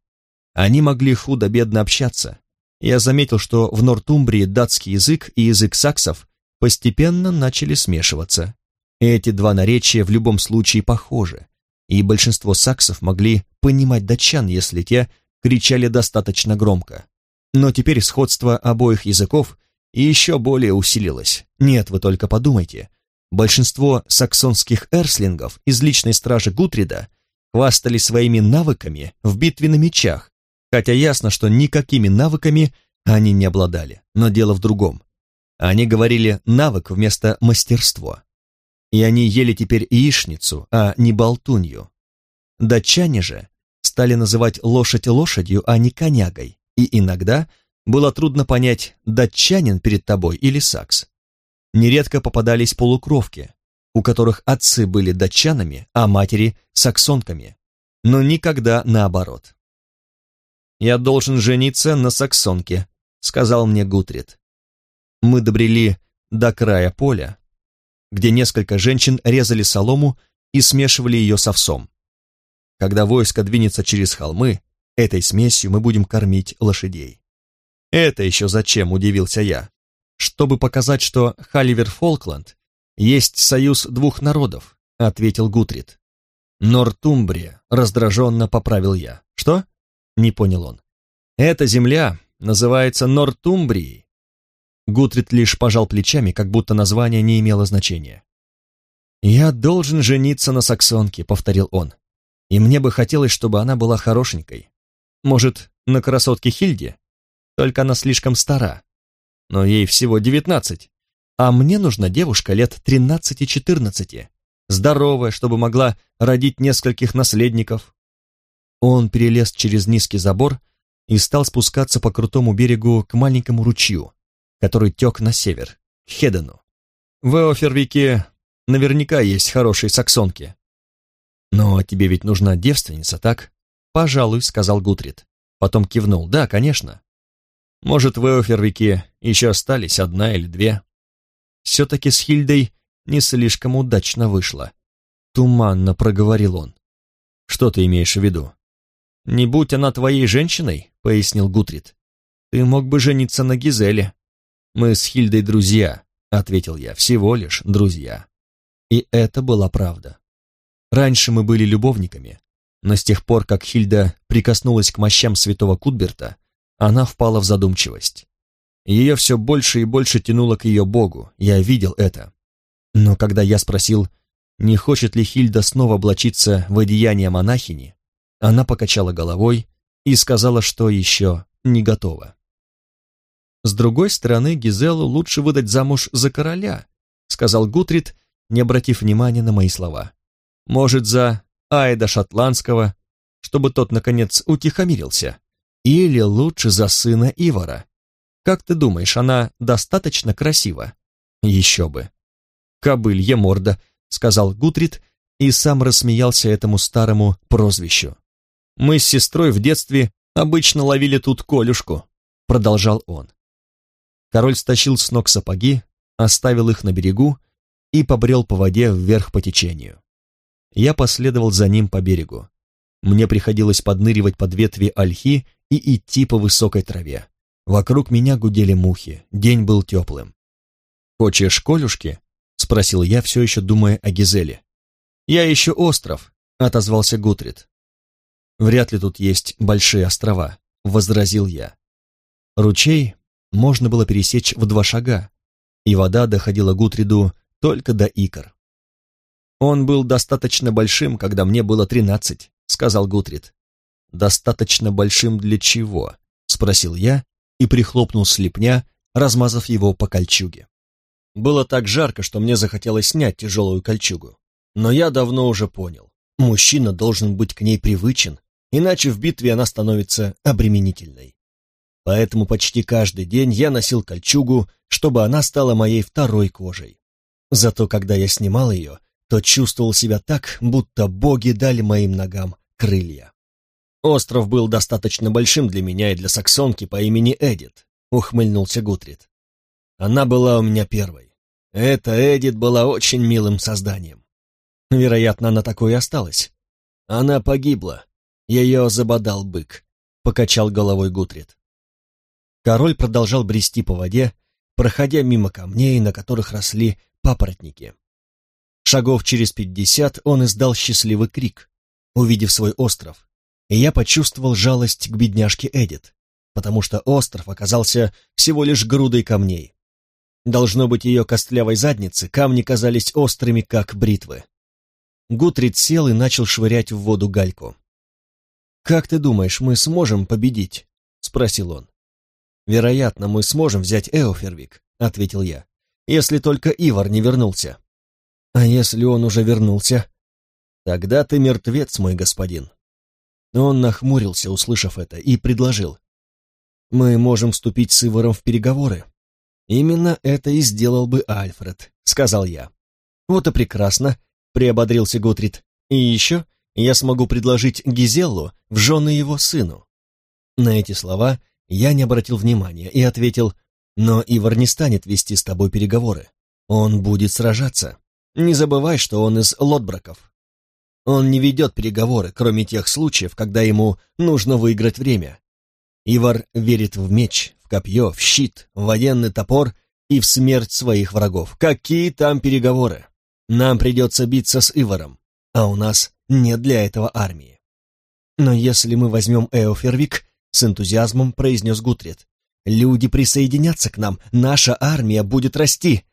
Они могли худо-бедно общаться. Я заметил, что в Нортумбрии датский язык и язык саксов постепенно начали смешиваться. Эти два наречия в любом случае похожи, и большинство саксов могли понимать датчан, если те кричали достаточно громко. Но теперь сходство обоих языков еще более усилилось. Нет, вы только подумайте. Большинство саксонских эрслингов из личной стражи Гутрида хвастались своими навыками в битве на мечах, хотя ясно, что никакими навыками они не обладали. Но дело в другом. Они говорили «навык» вместо «мастерство». И они ели теперь яичницу, а не болтунью. Датчане же стали называть лошадь лошадью, а не конягой, и иногда было трудно понять, датчанин перед тобой или сакс. Нередко попадались полукровки, у которых отцы были датчанами, а матери — саксонками, но никогда наоборот. «Я должен жениться на саксонке», — сказал мне Гутрид. Мы добрели до края поля, где несколько женщин резали солому и смешивали ее с овсом. Когда войско двинется через холмы, этой смесью мы будем кормить лошадей. Это еще зачем, удивился я. Чтобы показать, что Халивер Фолкланд есть союз двух народов, ответил Гутрид. Нортумбрия, раздраженно поправил я. Что? Не понял он. Эта земля называется Нортумбрией. Гутрид лишь пожал плечами, как будто название не имело значения. «Я должен жениться на саксонке», — повторил он. И мне бы хотелось, чтобы она была хорошенькой. Может, на красотке Хильде? Только она слишком стара. Но ей всего девятнадцать. А мне нужна девушка лет тринадцати-четырнадцати. Здоровая, чтобы могла родить нескольких наследников. Он перелез через низкий забор и стал спускаться по крутому берегу к маленькому ручью, который тек на север, к Хедену. В Эофервике наверняка есть хорошие саксонки, «Но тебе ведь нужна девственница, так?» «Пожалуй», — сказал Гутрид. Потом кивнул. «Да, конечно. Может, в Эофервике еще остались одна или две?» Все-таки с Хильдой не слишком удачно вышло. Туманно проговорил он. «Что ты имеешь в виду?» «Не будь она твоей женщиной», — пояснил Гутрид. «Ты мог бы жениться на Гизеле». «Мы с Хильдой друзья», — ответил я, — «всего лишь друзья». И это была правда. Раньше мы были любовниками, но с тех пор, как Хильда прикоснулась к мощам святого Кутберта, она впала в задумчивость. Ее все больше и больше тянуло к ее богу, я видел это. Но когда я спросил, не хочет ли Хильда снова облачиться в одеяние монахини, она покачала головой и сказала, что еще не готова. С другой стороны, Гизелу лучше выдать замуж за короля, сказал Гутрид, не обратив внимания на мои слова. Может, за Айда Шотландского, чтобы тот, наконец, утихомирился. Или лучше за сына Ивара. Как ты думаешь, она достаточно красива? Еще бы. Кобылье морда, сказал Гутрид и сам рассмеялся этому старому прозвищу. «Мы с сестрой в детстве обычно ловили тут колюшку», — продолжал он. Король стащил с ног сапоги, оставил их на берегу и побрел по воде вверх по течению. Я последовал за ним по берегу. Мне приходилось подныривать под ветви ольхи и идти по высокой траве. Вокруг меня гудели мухи, день был теплым. «Хочешь колюшки?» — спросил я, все еще думая о Гизеле. «Я ищу остров», — отозвался Гутрид. «Вряд ли тут есть большие острова», — возразил я. Ручей можно было пересечь в два шага, и вода доходила Гутриду только до икр. «Он был достаточно большим, когда мне было тринадцать», — сказал Гутрид. «Достаточно большим для чего?» — спросил я и прихлопнул слепня, размазав его по кольчуге. Было так жарко, что мне захотелось снять тяжелую кольчугу. Но я давно уже понял, мужчина должен быть к ней привычен, иначе в битве она становится обременительной. Поэтому почти каждый день я носил кольчугу, чтобы она стала моей второй кожей. Зато когда я снимал ее, то чувствовал себя так, будто боги дали моим ногам крылья. Остров был достаточно большим для меня и для саксонки по имени Эдит, ухмыльнулся Гутрид. Она была у меня первой. Эта Эдит была очень милым созданием. Вероятно, она такой и осталась. Она погибла. Ее забодал бык, покачал головой Гутрид. Король продолжал брести по воде, проходя мимо камней, на которых росли папоротники. Шагов через пятьдесят он издал счастливый крик, увидев свой остров, и я почувствовал жалость к бедняжке Эдит, потому что остров оказался всего лишь грудой камней. Должно быть, ее костлявой заднице камни казались острыми, как бритвы. Гутрид сел и начал швырять в воду гальку. «Как ты думаешь, мы сможем победить?» — спросил он. «Вероятно, мы сможем взять Эофервик», — ответил я, — «если только Ивар не вернулся». «А если он уже вернулся?» «Тогда ты мертвец, мой господин». Он нахмурился, услышав это, и предложил. «Мы можем вступить с Иваром в переговоры. «Именно это и сделал бы Альфред», — сказал я. «Вот и прекрасно», — приободрился Готрид. «И еще я смогу предложить Гизеллу в жены его сыну». На эти слова я не обратил внимания и ответил, «Но Ивар не станет вести с тобой переговоры. Он будет сражаться. Не забывай, что он из Лотбраков. Он не ведет переговоры, кроме тех случаев, когда ему нужно выиграть время. Ивар верит в меч, копье, в щит, в военный топор и в смерть своих врагов. Какие там переговоры? Нам придется биться с Иваром, а у нас нет для этого армии. Но если мы возьмем Эофервик, с энтузиазмом произнес Гутрид, люди присоединятся к нам, наша армия будет расти.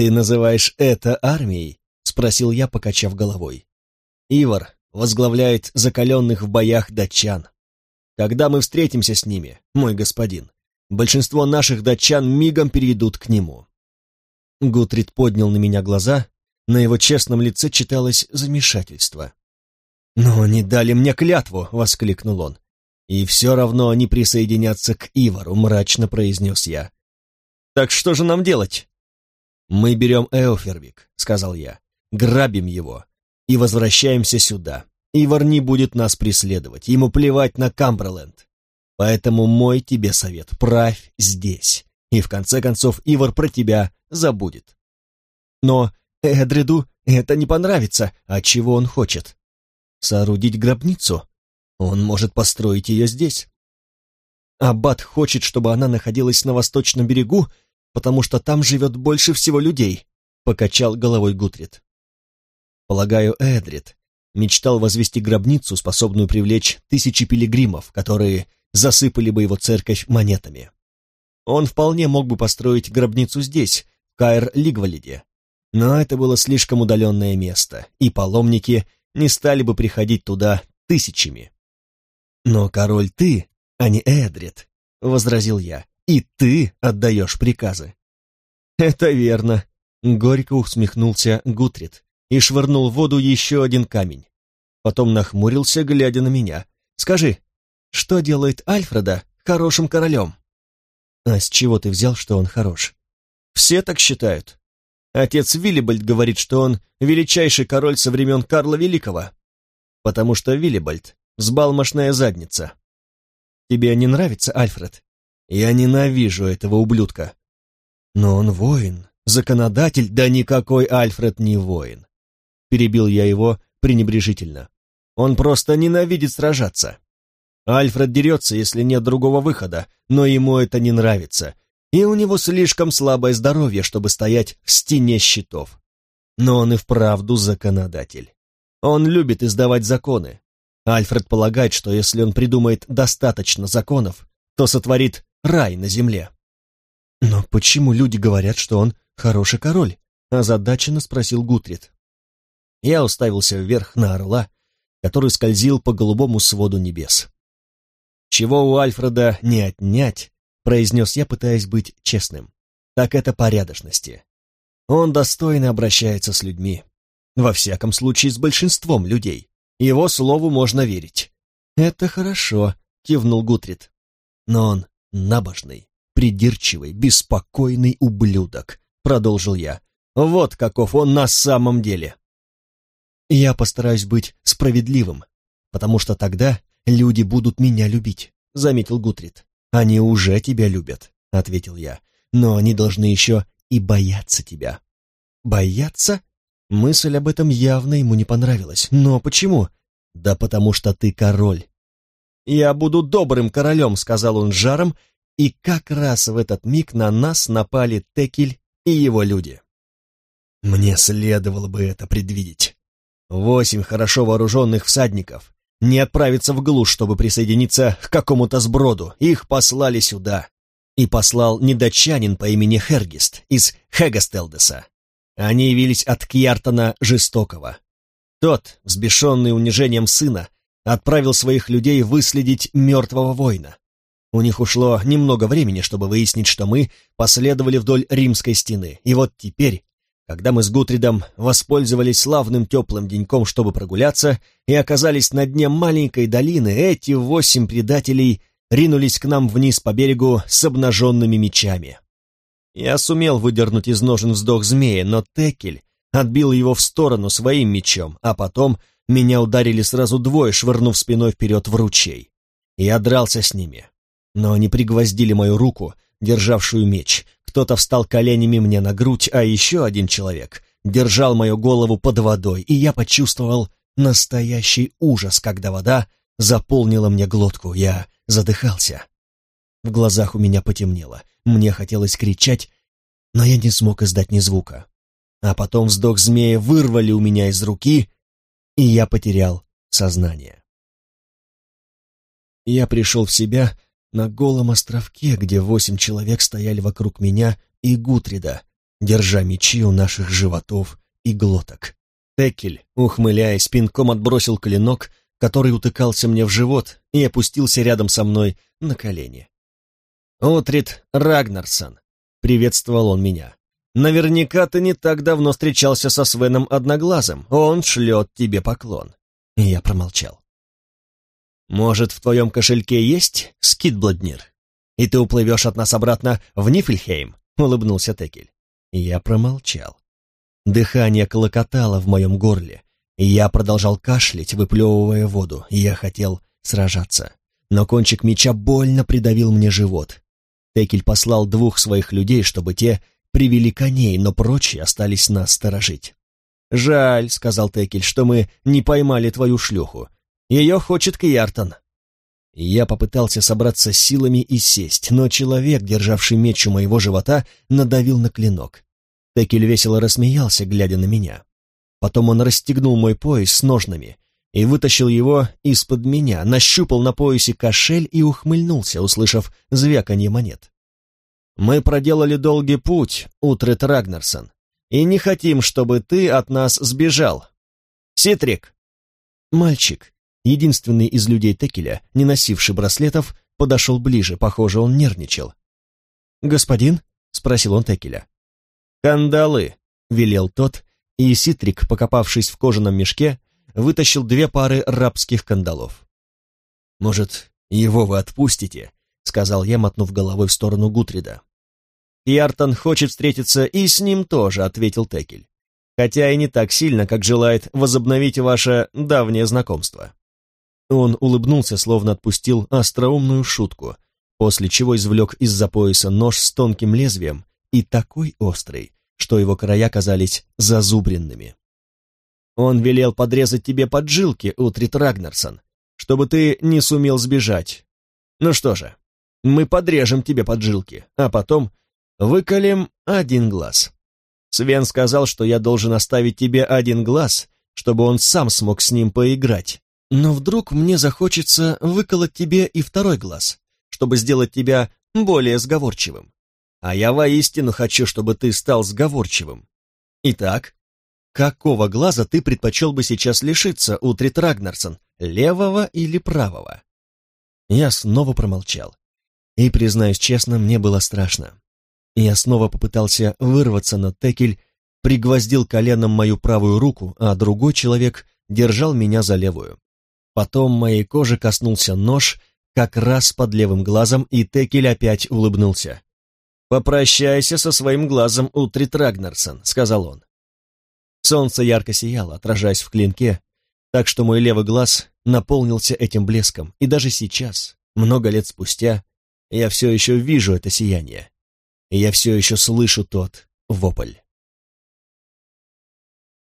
Ты называешь это армией? Спросил я, покачав головой. Ивар возглавляет закаленных в боях датчан. Когда мы встретимся с ними, мой господин, большинство наших датчан мигом перейдут к нему. Гутрид поднял на меня глаза, на его честном лице читалось замешательство. «Но они дали мне клятву!» — воскликнул он. «И все равно они присоединятся к Ивару», — мрачно произнес я. «Так что же нам делать?» «Мы берем Эофервик», — сказал я, — «грабим его и возвращаемся сюда. Ивар не будет нас преследовать, ему плевать на Камберленд. Поэтому мой тебе совет — правь здесь, и в конце концов Ивар про тебя забудет. Но Эдриду это не понравится, а чего он хочет? Соорудить гробницу? Он может построить ее здесь. Аббат хочет, чтобы она находилась на восточном берегу, потому что там живет больше всего людей, — покачал головой Гутрид. Полагаю, Эдрид мечтал возвести гробницу, способную привлечь тысячи пилигримов, которые засыпали бы его церковь монетами. Он вполне мог бы построить гробницу здесь, в Каэр-Лигвалиде, но это было слишком удаленное место, и паломники не стали бы приходить туда тысячами. «Но король ты, а не Эдрид», — возразил я, — «и ты отдаешь приказы». «Это верно», — горько усмехнулся Гутрид и швырнул в воду еще один камень. Потом нахмурился, глядя на меня. «Скажи, что делает Альфреда хорошим королем? А с чего ты взял, что он хорош? Все так считают. Отец Виллибальд говорит, что он величайший король со времен Карла Великого, потому что Виллибальд — взбалмошная задница. Тебе не нравится, Альфред? Я ненавижу этого ублюдка. Но он воин, законодатель, да никакой Альфред не воин. Перебил я его пренебрежительно. Он просто ненавидит сражаться. Альфред дерется, если нет другого выхода, но ему это не нравится, и у него слишком слабое здоровье, чтобы стоять в стене щитов. Но он и вправду законодатель. Он любит издавать законы. Альфред полагает, что если он придумает достаточно законов, то сотворит рай на земле. «Но почему люди говорят, что он хороший король?» — озадаченно спросил Гутрид. Я уставился вверх на орла, который скользил по голубому своду небес. «Чего у Альфреда не отнять?» — произнес я, пытаясь быть честным. «Так это порядочности. Он достойно обращается с людьми. Во всяком случае, с большинством людей. Его слову можно верить». «Это хорошо», — кивнул Гутрид. «Но он набожный, придирчивый, беспокойный ублюдок», — продолжил я. «Вот каков он на самом деле». «Я постараюсь быть справедливым, потому что тогда люди будут меня любить», — заметил Гутрид. «Они уже тебя любят», — ответил я, «но они должны еще и бояться тебя». «Бояться?» Мысль об этом явно ему не понравилась. «Но почему?» «Да потому что ты король». «Я буду добрым королем», — сказал он с жаром, и как раз в этот миг на нас напали Текель и его люди. Мне следовало бы это предвидеть. Восемь хорошо вооруженных всадников, не отправиться в глушь, чтобы присоединиться к какому-то сброду. Их послали сюда. И послал недочанин по имени Хергист из Хегастелдеса. Они явились от Кьяртона Жестокого. Тот, взбешенный унижением сына, отправил своих людей выследить мертвого воина. У них ушло немного времени, чтобы выяснить, что мы последовали вдоль римской стены. И вот теперь когда мы с Гутридом воспользовались славным теплым деньком, чтобы прогуляться, и оказались на дне маленькой долины, эти восемь предателей ринулись к нам вниз по берегу с обнаженными мечами. Я сумел выдернуть из ножен вздох змея, но Текель отбил его в сторону своим мечом, а потом меня ударили сразу двое, швырнув спиной вперед в ручей. Я дрался с ними, но они пригвоздили мою руку, державшую меч, кто-то встал коленями мне на грудь, а еще один человек держал мою голову под водой, и я почувствовал настоящий ужас, когда вода заполнила мне глотку. Я задыхался. В глазах у меня потемнело. Мне хотелось кричать, но я не смог издать ни звука. А потом вздох змея вырвали у меня из руки, и я потерял сознание. Я пришел в себя на голом островке, где восемь человек стояли вокруг меня и Гутрида, держа мечи у наших животов и глоток. Текель, ухмыляясь, пинком отбросил клинок, который утыкался мне в живот, и опустился рядом со мной на колени. «Утрит Рагнарсон», — приветствовал он меня. «Наверняка ты не так давно встречался со Свеном Одноглазым. Он шлет тебе поклон». И я промолчал. Может, в твоем кошельке есть скидбладнир? И ты уплывешь от нас обратно в Нифльхейм?» — улыбнулся Текель. Я промолчал. Дыхание клокотало в моем горле, я продолжал кашлять, выплевывая воду, я хотел сражаться. Но кончик меча больно придавил мне живот. Текель послал двух своих людей, чтобы те привели коней, но прочие остались нас сторожить. «Жаль», — сказал Текель, — «что мы не поймали твою шлюху. Ее хочет Кьяртон. Я попытался собраться силами и сесть, но человек, державший меч у моего живота, надавил на клинок. Текель весело рассмеялся, глядя на меня. Потом он расстегнул мой пояс с ножнами и вытащил его из-под меня, нащупал на поясе кошель и ухмыльнулся, услышав звяканье монет. «Мы проделали долгий путь, Утрет Рагнарсон, и не хотим, чтобы ты от нас сбежал. Ситрик!» Мальчик, единственный из людей Текеля, не носивший браслетов, подошел ближе, похоже, он нервничал. «Господин?» — спросил он Текеля. «Кандалы!» — велел тот, и Ситрик, покопавшись в кожаном мешке, вытащил две пары рабских кандалов. «Может, его вы отпустите?» — сказал я, мотнув головой в сторону Гутрида. Яртон хочет встретиться и с ним тоже», — ответил Текель. «Хотя и не так сильно, как желает возобновить ваше давнее знакомство». Он улыбнулся, словно отпустил остроумную шутку, после чего извлек из-за пояса нож с тонким лезвием и такой острый, что его края казались зазубренными. «Он велел подрезать тебе поджилки, Утрит Рагнарсон, чтобы ты не сумел сбежать. Ну что же, мы подрежем тебе поджилки, а потом выколем один глаз. Свен сказал, что я должен оставить тебе один глаз, чтобы он сам смог с ним поиграть. Но вдруг мне захочется выколоть тебе и второй глаз, чтобы сделать тебя более сговорчивым. А я воистину хочу, чтобы ты стал сговорчивым. Итак, какого глаза ты предпочел бы сейчас лишиться, Утрит Рагнарсон, левого или правого? Я снова промолчал. И, признаюсь честно, мне было страшно. Я снова попытался вырваться, но Текель пригвоздил коленом мою правую руку, а другой человек держал меня за левую. Потом моей кожи коснулся нож как раз под левым глазом, и Текель опять улыбнулся. «Попрощайся со своим глазом, Утрит Рагнарсон», — сказал он. Солнце ярко сияло, отражаясь в клинке, так что мой левый глаз наполнился этим блеском, и даже сейчас, много лет спустя, я все еще вижу это сияние, я все еще слышу тот вопль.